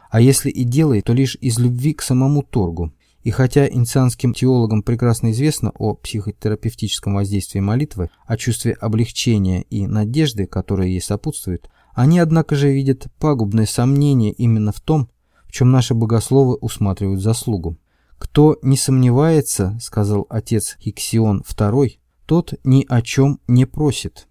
Speaker 1: А если и делает, то лишь из любви к самому торгу. И хотя иницианским теологам прекрасно известно о психотерапевтическом воздействии молитвы, о чувстве облегчения и надежды, которые ей сопутствуют, они, однако же, видят пагубное сомнение именно в том, в чем наши богословы усматривают заслугу. «Кто не сомневается, — сказал отец Хиксион II, — тот ни о чем не просит».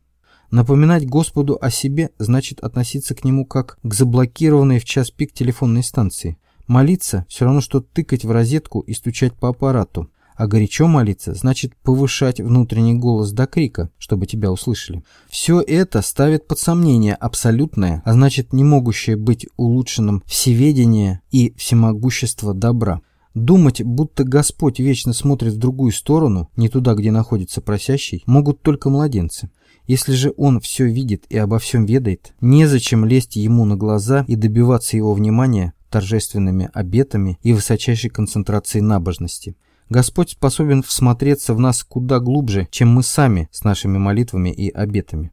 Speaker 1: Напоминать Господу о себе значит относиться к Нему как к заблокированной в час пик телефонной станции. Молиться – все равно, что тыкать в розетку и стучать по аппарату. А горячо молиться значит повышать внутренний голос до крика, чтобы тебя услышали. Все это ставит под сомнение абсолютное, а значит не могущее быть улучшенным всеведение и всемогущество добра. Думать, будто Господь вечно смотрит в другую сторону, не туда, где находится просящий, могут только младенцы. Если же он все видит и обо всем ведает, незачем лезть ему на глаза и добиваться его внимания торжественными обетами и высочайшей концентрацией набожности. Господь способен всмотреться в нас куда глубже, чем мы сами с нашими молитвами и обетами.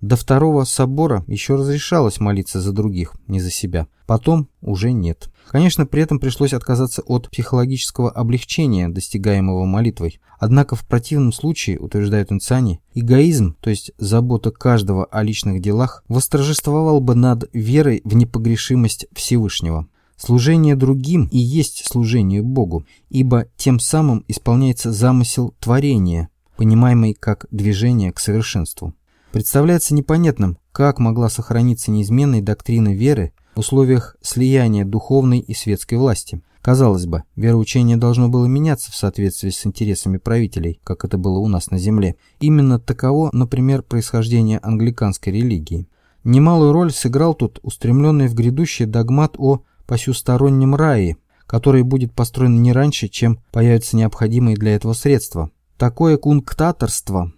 Speaker 1: До второго собора еще разрешалось молиться за других, не за себя. Потом уже нет. Конечно, при этом пришлось отказаться от психологического облегчения, достигаемого молитвой. Однако в противном случае, утверждают инсани, эгоизм, то есть забота каждого о личных делах, восторжествовал бы над верой в непогрешимость Всевышнего. Служение другим и есть служение Богу, ибо тем самым исполняется замысел творения, понимаемый как движение к совершенству. Представляется непонятным, как могла сохраниться неизменная доктрина веры в условиях слияния духовной и светской власти. Казалось бы, вероучение должно было меняться в соответствии с интересами правителей, как это было у нас на земле. Именно таково, например, происхождение англиканской религии. Немалую роль сыграл тут устремленный в грядущий догмат о посюстороннем рае, который будет построен не раньше, чем появятся необходимые для этого средства. Такое кунктаторство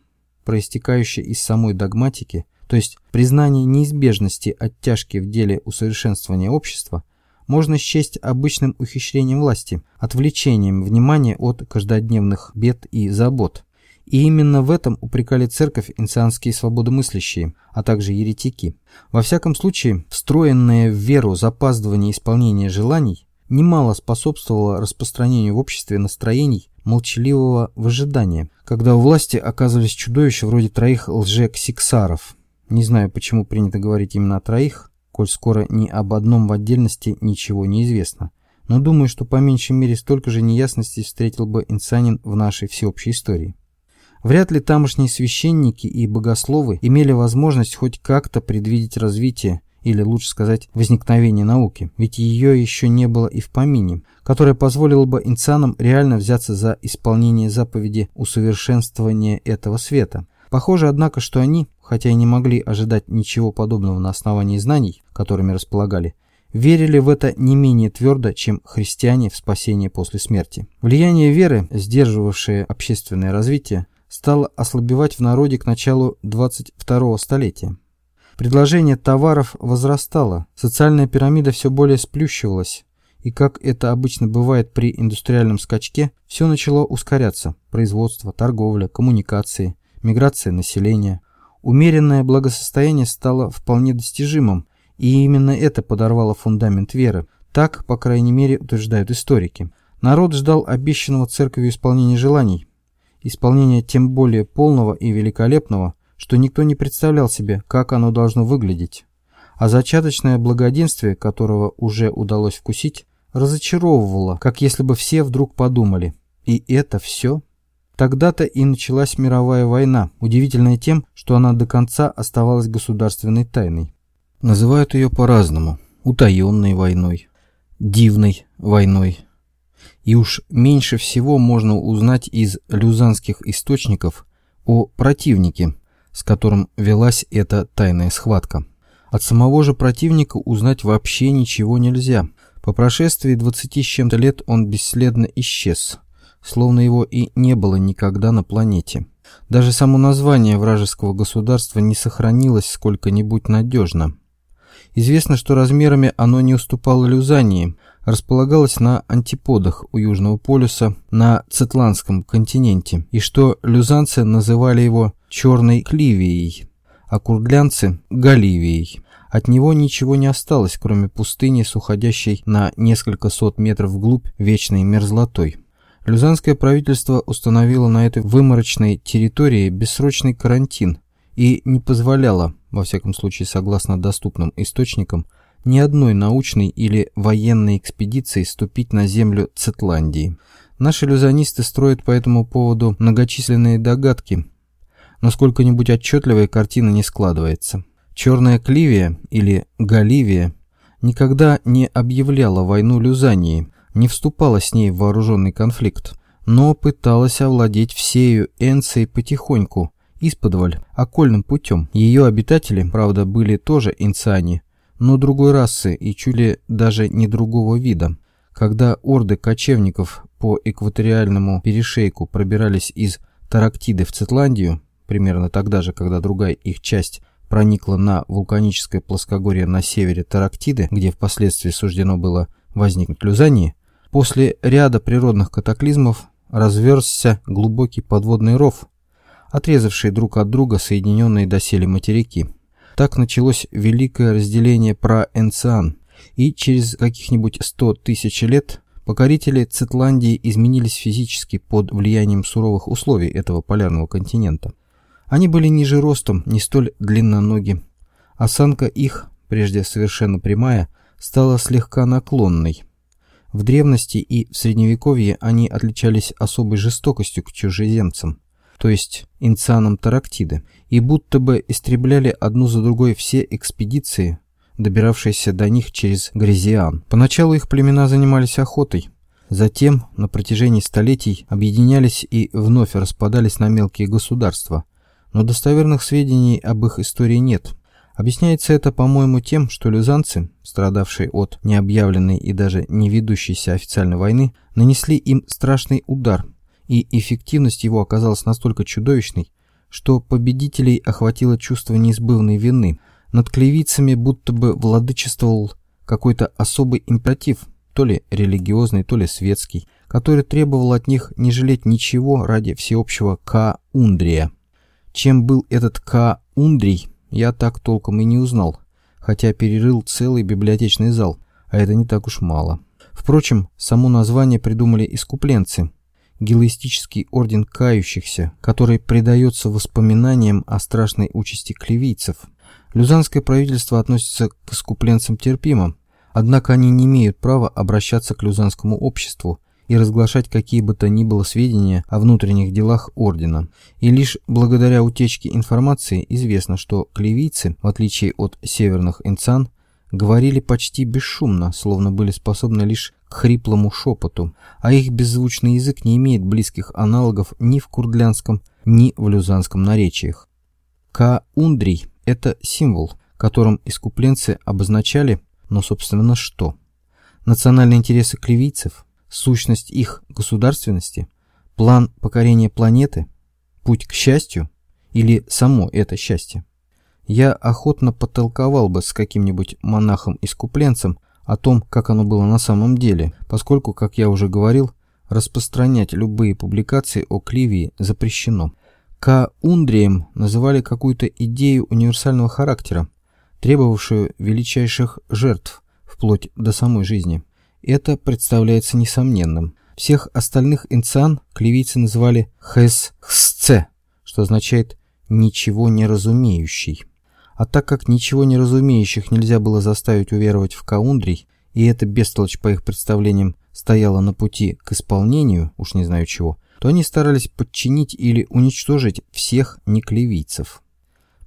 Speaker 1: проистекающее из самой догматики, то есть признание неизбежности оттяжки в деле усовершенствования общества, можно счесть обычным ухищрением власти, отвлечением внимания от каждодневных бед и забот. И именно в этом упрекали церковь инцианские свободомыслящие, а также еретики. Во всяком случае, встроенное в веру запаздывание исполнения желаний немало способствовало распространению в обществе настроений, молчаливого выжидания, когда у власти оказывались чудовища вроде троих лже-ксиксаров. Не знаю, почему принято говорить именно о троих, коль скоро ни об одном в отдельности ничего не известно. Но думаю, что по меньшей мере столько же неясностей встретил бы инсанин в нашей всеобщей истории. Вряд ли тамошние священники и богословы имели возможность хоть как-то предвидеть развитие или лучше сказать, возникновение науки, ведь ее еще не было и в помине, которая позволила бы инсанам реально взяться за исполнение заповеди усовершенствования этого света. Похоже, однако, что они, хотя и не могли ожидать ничего подобного на основании знаний, которыми располагали, верили в это не менее твердо, чем христиане в спасение после смерти. Влияние веры, сдерживавшее общественное развитие, стало ослабевать в народе к началу 22 столетия. Предложение товаров возрастало, социальная пирамида все более сплющивалась, и как это обычно бывает при индустриальном скачке, все начало ускоряться – производство, торговля, коммуникации, миграция населения. Умеренное благосостояние стало вполне достижимым, и именно это подорвало фундамент веры. Так, по крайней мере, утверждают историки. Народ ждал обещанного церковью исполнения желаний. Исполнение тем более полного и великолепного – что никто не представлял себе, как оно должно выглядеть. А зачаточное благоденствие, которого уже удалось вкусить, разочаровывало, как если бы все вдруг подумали. И это все? Тогда-то и началась мировая война, удивительная тем, что она до конца оставалась государственной тайной. Называют ее по-разному. Утаенной войной, дивной войной. И уж меньше всего можно узнать из люзанских источников о противнике, с которым велась эта тайная схватка. От самого же противника узнать вообще ничего нельзя. По прошествии двадцати с чем-то лет он бесследно исчез, словно его и не было никогда на планете. Даже само название вражеского государства не сохранилось сколько-нибудь надежно. Известно, что размерами оно не уступало Люзании, располагалось на антиподах у Южного полюса на Цетландском континенте, и что люзанцы называли его «черной Кливией», а курдлянцы – Галивией. От него ничего не осталось, кроме пустыни с уходящей на несколько сот метров вглубь вечной мерзлотой. Люзанское правительство установило на этой выморочной территории бессрочный карантин и не позволяло, во всяком случае согласно доступным источникам, ни одной научной или военной экспедиции ступить на землю Цетландии. Наши люзанисты строят по этому поводу многочисленные догадки, но сколько-нибудь отчетливая картина не складывается. Черная Кливия или Галивия никогда не объявляла войну Люзании – не вступала с ней в вооруженный конфликт, но пыталась овладеть всею Энцией потихоньку, исподволь, окольным путем. Ее обитатели, правда, были тоже инциане, но другой расы и чуть ли даже не другого вида. Когда орды кочевников по экваториальному перешейку пробирались из Тарактиды в Цетландию, примерно тогда же, когда другая их часть проникла на вулканическое плоскогорье на севере Тарактиды, где впоследствии суждено было возникнуть Люзании, После ряда природных катаклизмов разверзся глубокий подводный ров, отрезавший друг от друга соединенные доселе материки. Так началось великое разделение проэнциан, и через каких-нибудь сто тысяч лет покорители Цитландии изменились физически под влиянием суровых условий этого полярного континента. Они были ниже ростом, не столь длинноноги. Осанка их, прежде совершенно прямая, стала слегка наклонной – в древности и в средневековье они отличались особой жестокостью к чужеземцам, то есть инцианам Тарактиды, и будто бы истребляли одну за другой все экспедиции, добиравшиеся до них через Грязиан. Поначалу их племена занимались охотой, затем на протяжении столетий объединялись и вновь распадались на мелкие государства, но достоверных сведений об их истории нет – Объясняется это, по-моему, тем, что люзанцы, страдавшие от необъявленной и даже не ведущейся официальной войны, нанесли им страшный удар, и эффективность его оказалась настолько чудовищной, что победителей охватило чувство неизбывной вины. Над клевицами будто бы владычествовал какой-то особый императив, то ли религиозный, то ли светский, который требовал от них не жалеть ничего ради всеобщего Каундрия. Чем был этот Каундрий, я так толком и не узнал, хотя перерыл целый библиотечный зал, а это не так уж мало. Впрочем, само название придумали искупленцы, гилоистический орден кающихся, который предается воспоминаниям о страшной участи клевийцев. Люзанское правительство относится к искупленцам терпимо, однако они не имеют права обращаться к люзанскому обществу, и разглашать какие бы то ни было сведения о внутренних делах Ордена. И лишь благодаря утечке информации известно, что клевийцы, в отличие от северных инцан, говорили почти бесшумно, словно были способны лишь к хриплому шепоту, а их беззвучный язык не имеет близких аналогов ни в курдлянском, ни в люзанском наречиях. Ка-ундрий – это символ, которым искупленцы обозначали, но собственно что? Национальные интересы клевийцев – сущность их государственности, план покорения планеты, путь к счастью или само это счастье. Я охотно потолковал бы с каким-нибудь монахом-искупленцем о том, как оно было на самом деле, поскольку, как я уже говорил, распространять любые публикации о Кливии запрещено. К-ундрием называли какую-то идею универсального характера, требовавшую величайших жертв, вплоть до самой жизни. Это представляется несомненным. Всех остальных инциан клевийцы называли хэс-хсце, что означает «ничего не разумеющий». А так как ничего не разумеющих нельзя было заставить уверовать в Каундрий, и это бестолочь по их представлениям стояла на пути к исполнению, уж не знаю чего, то они старались подчинить или уничтожить всех неклевийцев.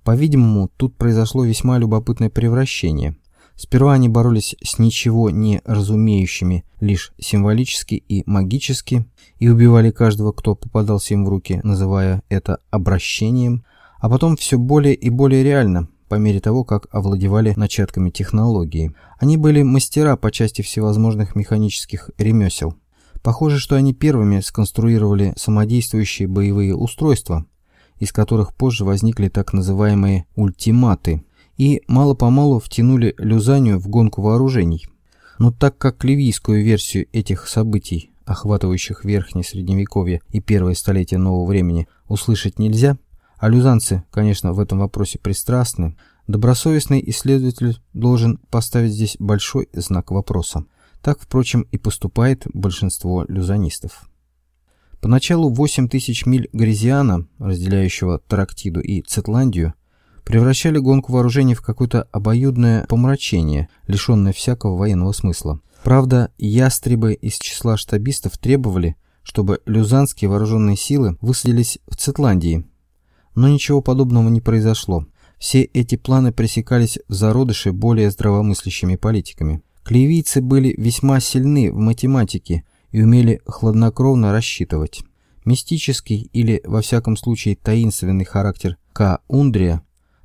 Speaker 1: По-видимому, тут произошло весьма любопытное превращение – Сперва они боролись с ничего не разумеющими, лишь символически и магически, и убивали каждого, кто попадался им в руки, называя это обращением, а потом все более и более реально, по мере того, как овладевали начатками технологии. Они были мастера по части всевозможных механических ремесел. Похоже, что они первыми сконструировали самодействующие боевые устройства, из которых позже возникли так называемые «ультиматы», и мало-помалу втянули Люзанию в гонку вооружений. Но так как ливийскую версию этих событий, охватывающих верхнее средневековье и первое столетие нового времени, услышать нельзя, а люзанцы, конечно, в этом вопросе пристрастны, добросовестный исследователь должен поставить здесь большой знак вопроса. Так, впрочем, и поступает большинство люзанистов. Поначалу 8 тысяч миль Грязиана, разделяющего Тарактиду и Цетландию, превращали гонку вооружений в какое-то обоюдное помрачение, лишенное всякого военного смысла. Правда, ястребы из числа штабистов требовали, чтобы люзанские вооруженные силы высадились в Цетландии. Но ничего подобного не произошло. Все эти планы пресекались в зародыше более здравомыслящими политиками. Клевийцы были весьма сильны в математике и умели хладнокровно рассчитывать. Мистический или, во всяком случае, таинственный характер К. Ундрия,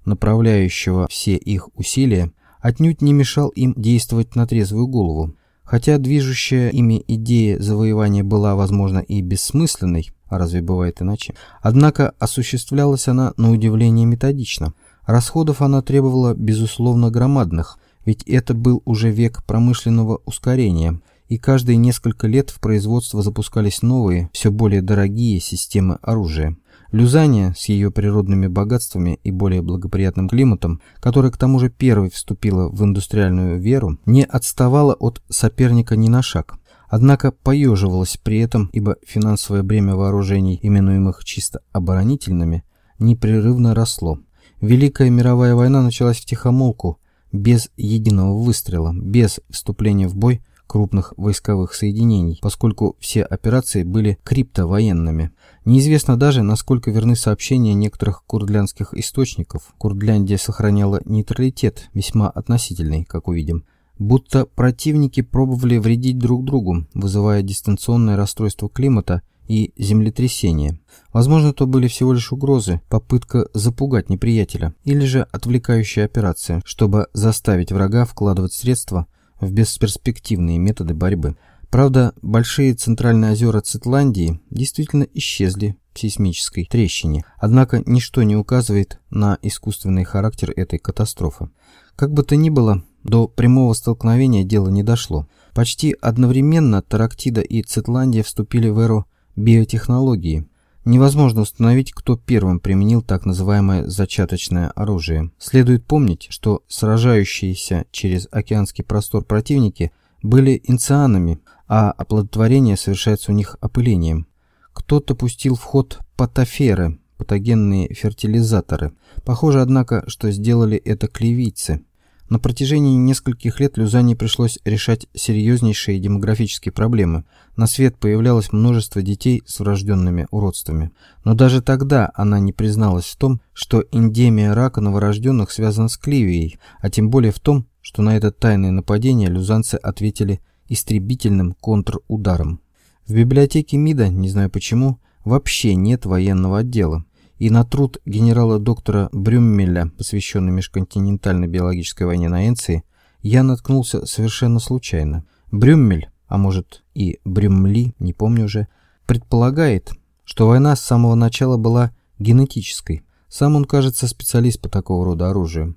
Speaker 1: направляющего все их усилия, отнюдь не мешал им действовать на трезвую голову. Хотя движущая ими идея завоевания была, возможно, и бессмысленной, а разве бывает иначе, однако осуществлялась она на удивление методично. Расходов она требовала, безусловно, громадных, ведь это был уже век промышленного ускорения, и каждые несколько лет в производство запускались новые, все более дорогие системы оружия. Люзания с ее природными богатствами и более благоприятным климатом, которая к тому же первой вступила в индустриальную веру, не отставала от соперника ни на шаг. Однако поеживалась при этом, ибо финансовое бремя вооружений, именуемых чисто оборонительными, непрерывно росло. Великая мировая война началась в тихомолку, без единого выстрела, без вступления в бой крупных войсковых соединений, поскольку все операции были криптовоенными. Неизвестно даже, насколько верны сообщения некоторых курдлянских источников. Курдляндия сохраняла нейтралитет, весьма относительный, как увидим. Будто противники пробовали вредить друг другу, вызывая дистанционное расстройство климата и землетрясения. Возможно, то были всего лишь угрозы, попытка запугать неприятеля, или же отвлекающая операция, чтобы заставить врага вкладывать средства в бесперспективные методы борьбы. Правда, большие центральные озера Цитландии действительно исчезли в сейсмической трещине, однако ничто не указывает на искусственный характер этой катастрофы. Как бы то ни было, до прямого столкновения дело не дошло. Почти одновременно Тарактида и Цитландия вступили в эру биотехнологии. Невозможно установить, кто первым применил так называемое зачаточное оружие. Следует помнить, что сражающиеся через океанский простор противники были инцианами, а оплодотворение совершается у них опылением. Кто-то пустил в ход патоферы, патогенные фертилизаторы. Похоже, однако, что сделали это клевийцы. На протяжении нескольких лет Люзане пришлось решать серьезнейшие демографические проблемы. На свет появлялось множество детей с врожденными уродствами. Но даже тогда она не призналась в том, что эндемия рака новорожденных связана с Кливией, а тем более в том, что на это тайное нападение люзанцы ответили истребительным контрударом. В библиотеке МИДа, не знаю почему, вообще нет военного отдела и на труд генерала-доктора Брюммеля, посвященный межконтинентальной биологической войне на Энции, я наткнулся совершенно случайно. Брюммель, а может и Брюмли, не помню уже, предполагает, что война с самого начала была генетической. Сам он, кажется, специалист по такого рода оружию.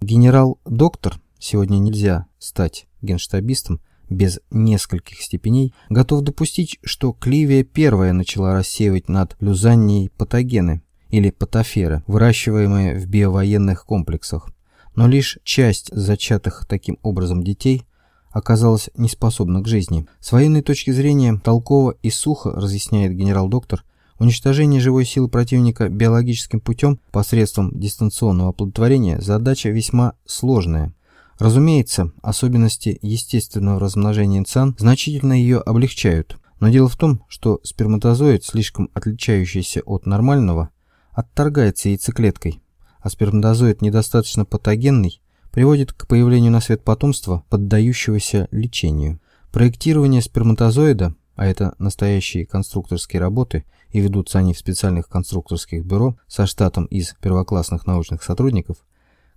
Speaker 1: Генерал-доктор, сегодня нельзя стать генштабистом, без нескольких степеней, готов допустить, что Кливия первая начала рассеивать над Люзаннией патогены, или патоферы, выращиваемые в биовоенных комплексах. Но лишь часть зачатых таким образом детей оказалась неспособна к жизни. С военной точки зрения толково и сухо, разъясняет генерал-доктор, уничтожение живой силы противника биологическим путем посредством дистанционного оплодотворения задача весьма сложная. Разумеется, особенности естественного размножения инсан значительно ее облегчают, но дело в том, что сперматозоид, слишком отличающийся от нормального, отторгается яйцеклеткой, а сперматозоид недостаточно патогенный приводит к появлению на свет потомства, поддающегося лечению. Проектирование сперматозоида, а это настоящие конструкторские работы, и ведутся они в специальных конструкторских бюро со штатом из первоклассных научных сотрудников,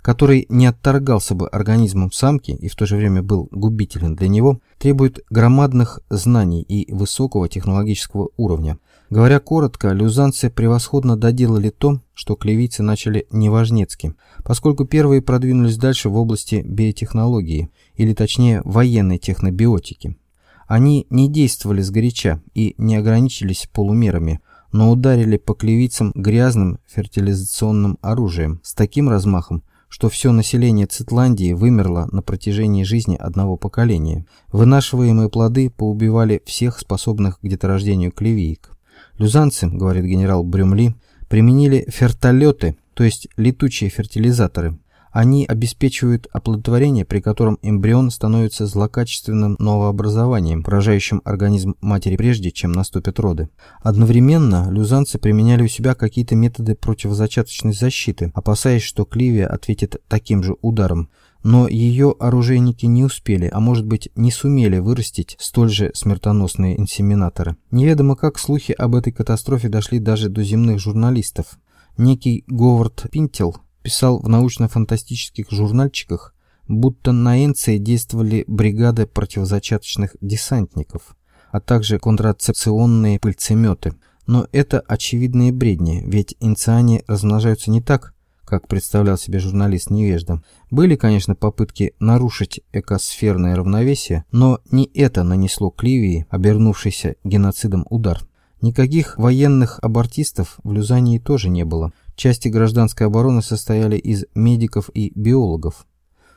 Speaker 1: который не отторгался бы организмом самки и в то же время был губителен для него, требует громадных знаний и высокого технологического уровня. Говоря коротко, люзанцы превосходно доделали то, что клевицы начали неважнецки, поскольку первые продвинулись дальше в области биотехнологии, или точнее военной технобиотики. Они не действовали сгоряча и не ограничились полумерами, но ударили по клевицам грязным фертилизационным оружием с таким размахом, что все население Цитландии вымерло на протяжении жизни одного поколения. Вынашиваемые плоды поубивали всех способных к деторождению клевиек. Люзанцы, говорит генерал Брюмли, применили фертолеты, то есть летучие фертилизаторы, они обеспечивают оплодотворение, при котором эмбрион становится злокачественным новообразованием, поражающим организм матери прежде, чем наступят роды. Одновременно люзанцы применяли у себя какие-то методы противозачаточной защиты, опасаясь, что Кливия ответит таким же ударом. Но ее оружейники не успели, а может быть не сумели вырастить столь же смертоносные инсеминаторы. Неведомо как слухи об этой катастрофе дошли даже до земных журналистов. Некий Говард Пинтел писал в научно-фантастических журнальчиках, будто на Энции действовали бригады противозачаточных десантников, а также контрацепционные пыльцеметы. Но это очевидные бредни, ведь инциане размножаются не так, как представлял себе журналист невежда. Были, конечно, попытки нарушить экосферное равновесие, но не это нанесло Кливии, обернувшийся геноцидом, удар. Никаких военных абортистов в Люзании тоже не было. Части гражданской обороны состояли из медиков и биологов.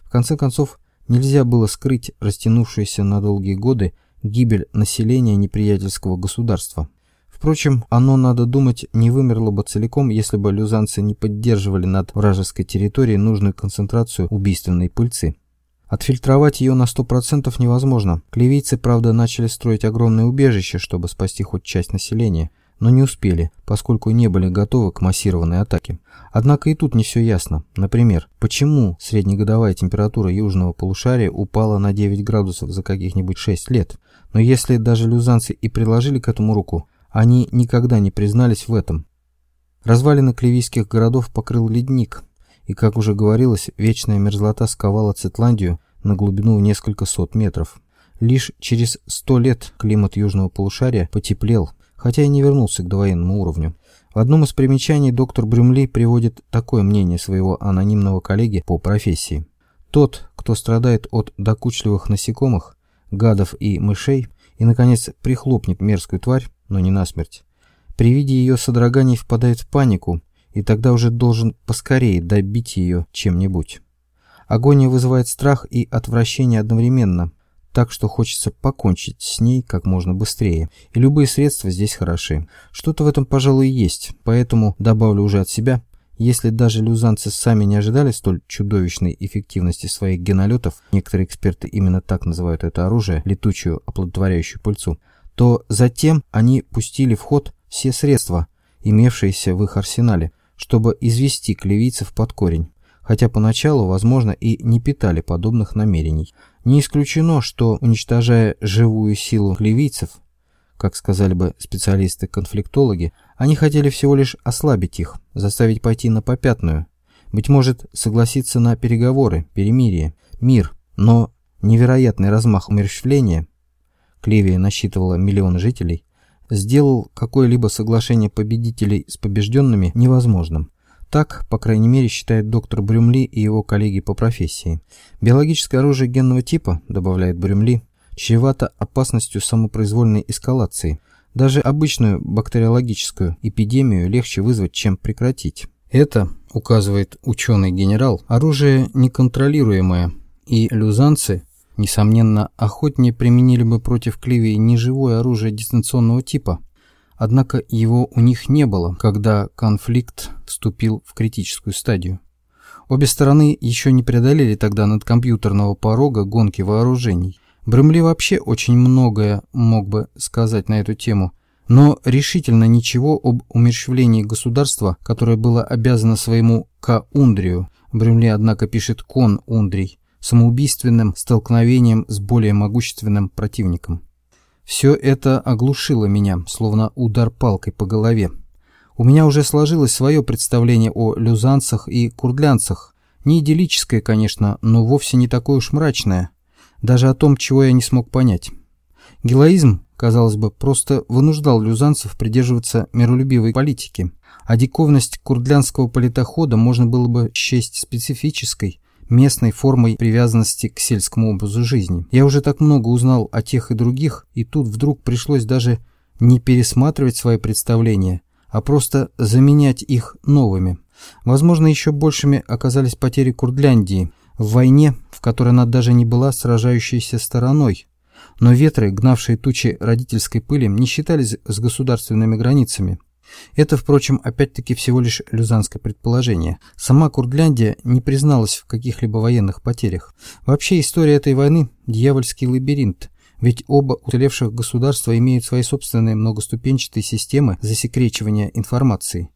Speaker 1: В конце концов, нельзя было скрыть растянувшуюся на долгие годы гибель населения неприятельского государства. Впрочем, оно, надо думать, не вымерло бы целиком, если бы люзанцы не поддерживали над вражеской территорией нужную концентрацию убийственной пыльцы. Отфильтровать ее на 100% невозможно. Клевийцы, правда, начали строить огромное убежище, чтобы спасти хоть часть населения – но не успели, поскольку не были готовы к массированной атаке. Однако и тут не все ясно. Например, почему среднегодовая температура южного полушария упала на 9 градусов за каких-нибудь 6 лет? Но если даже люзанцы и приложили к этому руку, они никогда не признались в этом. Развалины клевийских городов покрыл ледник, и, как уже говорилось, вечная мерзлота сковала Цитландию на глубину в несколько сот метров. Лишь через сто лет климат южного полушария потеплел, хотя и не вернулся к довоенному уровню. В одном из примечаний доктор Брюмли приводит такое мнение своего анонимного коллеги по профессии. Тот, кто страдает от докучливых насекомых, гадов и мышей, и, наконец, прихлопнет мерзкую тварь, но не насмерть, при виде ее содроганий впадает в панику, и тогда уже должен поскорее добить ее чем-нибудь. Агония вызывает страх и отвращение одновременно, так что хочется покончить с ней как можно быстрее. И любые средства здесь хороши. Что-то в этом, пожалуй, есть, поэтому добавлю уже от себя. Если даже люзанцы сами не ожидали столь чудовищной эффективности своих генолетов, некоторые эксперты именно так называют это оружие, летучую оплодотворяющую пыльцу, то затем они пустили в ход все средства, имевшиеся в их арсенале, чтобы извести клевийцев под корень хотя поначалу, возможно, и не питали подобных намерений. Не исключено, что, уничтожая живую силу ливийцев, как сказали бы специалисты-конфликтологи, они хотели всего лишь ослабить их, заставить пойти на попятную, быть может, согласиться на переговоры, перемирие, мир, но невероятный размах умерщвления, Кливия насчитывала миллион жителей, сделал какое-либо соглашение победителей с побежденными невозможным. Так, по крайней мере, считает доктор Брюмли и его коллеги по профессии. Биологическое оружие генного типа, добавляет Брюмли, чревато опасностью самопроизвольной эскалации. Даже обычную бактериологическую эпидемию легче вызвать, чем прекратить. Это, указывает ученый-генерал, оружие неконтролируемое, и люзанцы, несомненно, охотнее применили бы против Кливии неживое оружие дистанционного типа, Однако его у них не было, когда конфликт вступил в критическую стадию. Обе стороны еще не преодолели тогда над компьютерного порога гонки вооружений. Брымли вообще очень многое мог бы сказать на эту тему, но решительно ничего об умерщвлении государства, которое было обязано своему К-Ундрию, Брюмли, однако, пишет Кон-Ундрий, самоубийственным столкновением с более могущественным противником. Все это оглушило меня, словно удар палкой по голове. У меня уже сложилось свое представление о люзанцах и курдлянцах, Не идиллическое, конечно, но вовсе не такое уж мрачное. Даже о том, чего я не смог понять. Гелоизм, казалось бы, просто вынуждал люзанцев придерживаться миролюбивой политики, а диковинность курдлянского политохода можно было бы счесть специфической, местной формой привязанности к сельскому образу жизни. Я уже так много узнал о тех и других, и тут вдруг пришлось даже не пересматривать свои представления, а просто заменять их новыми. Возможно, еще большими оказались потери Курдляндии в войне, в которой она даже не была сражающейся стороной. Но ветры, гнавшие тучи родительской пыли, не считались с государственными границами. Это, впрочем, опять-таки всего лишь люзанское предположение. Сама Курдляндия не призналась в каких-либо военных потерях. Вообще история этой войны – дьявольский лабиринт, ведь оба уцелевших государства имеют свои собственные многоступенчатые системы засекречивания информации.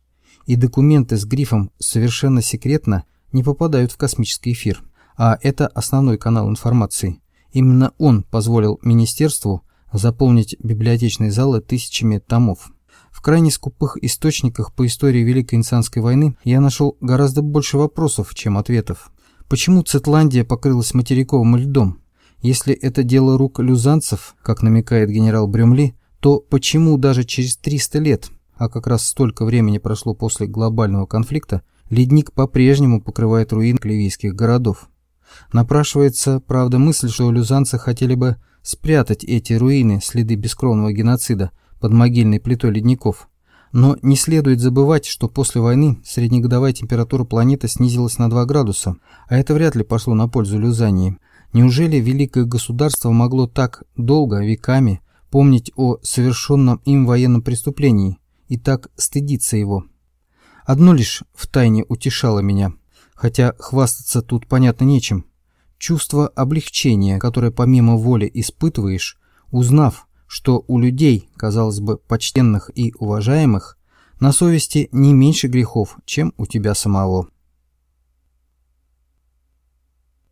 Speaker 1: И документы с грифом «совершенно секретно» не попадают в космический эфир. А это основной канал информации. Именно он позволил министерству заполнить библиотечные залы тысячами томов. В крайне скупых источниках по истории Великой Инсанской войны я нашел гораздо больше вопросов, чем ответов. Почему Цитландия покрылась материковым льдом? Если это дело рук люзанцев, как намекает генерал Брюмли, то почему даже через 300 лет, а как раз столько времени прошло после глобального конфликта, ледник по-прежнему покрывает руины ливийских городов? Напрашивается, правда, мысль, что люзанцы хотели бы спрятать эти руины, следы бескровного геноцида, под могильной плитой ледников. Но не следует забывать, что после войны среднегодовая температура планеты снизилась на 2 градуса, а это вряд ли пошло на пользу Люзании. Неужели великое государство могло так долго, веками, помнить о совершенном им военном преступлении и так стыдиться его? Одно лишь втайне утешало меня, хотя хвастаться тут понятно нечем. Чувство облегчения, которое помимо воли испытываешь, узнав, что у людей, казалось бы, почтенных и уважаемых, на совести не меньше грехов, чем у тебя самого.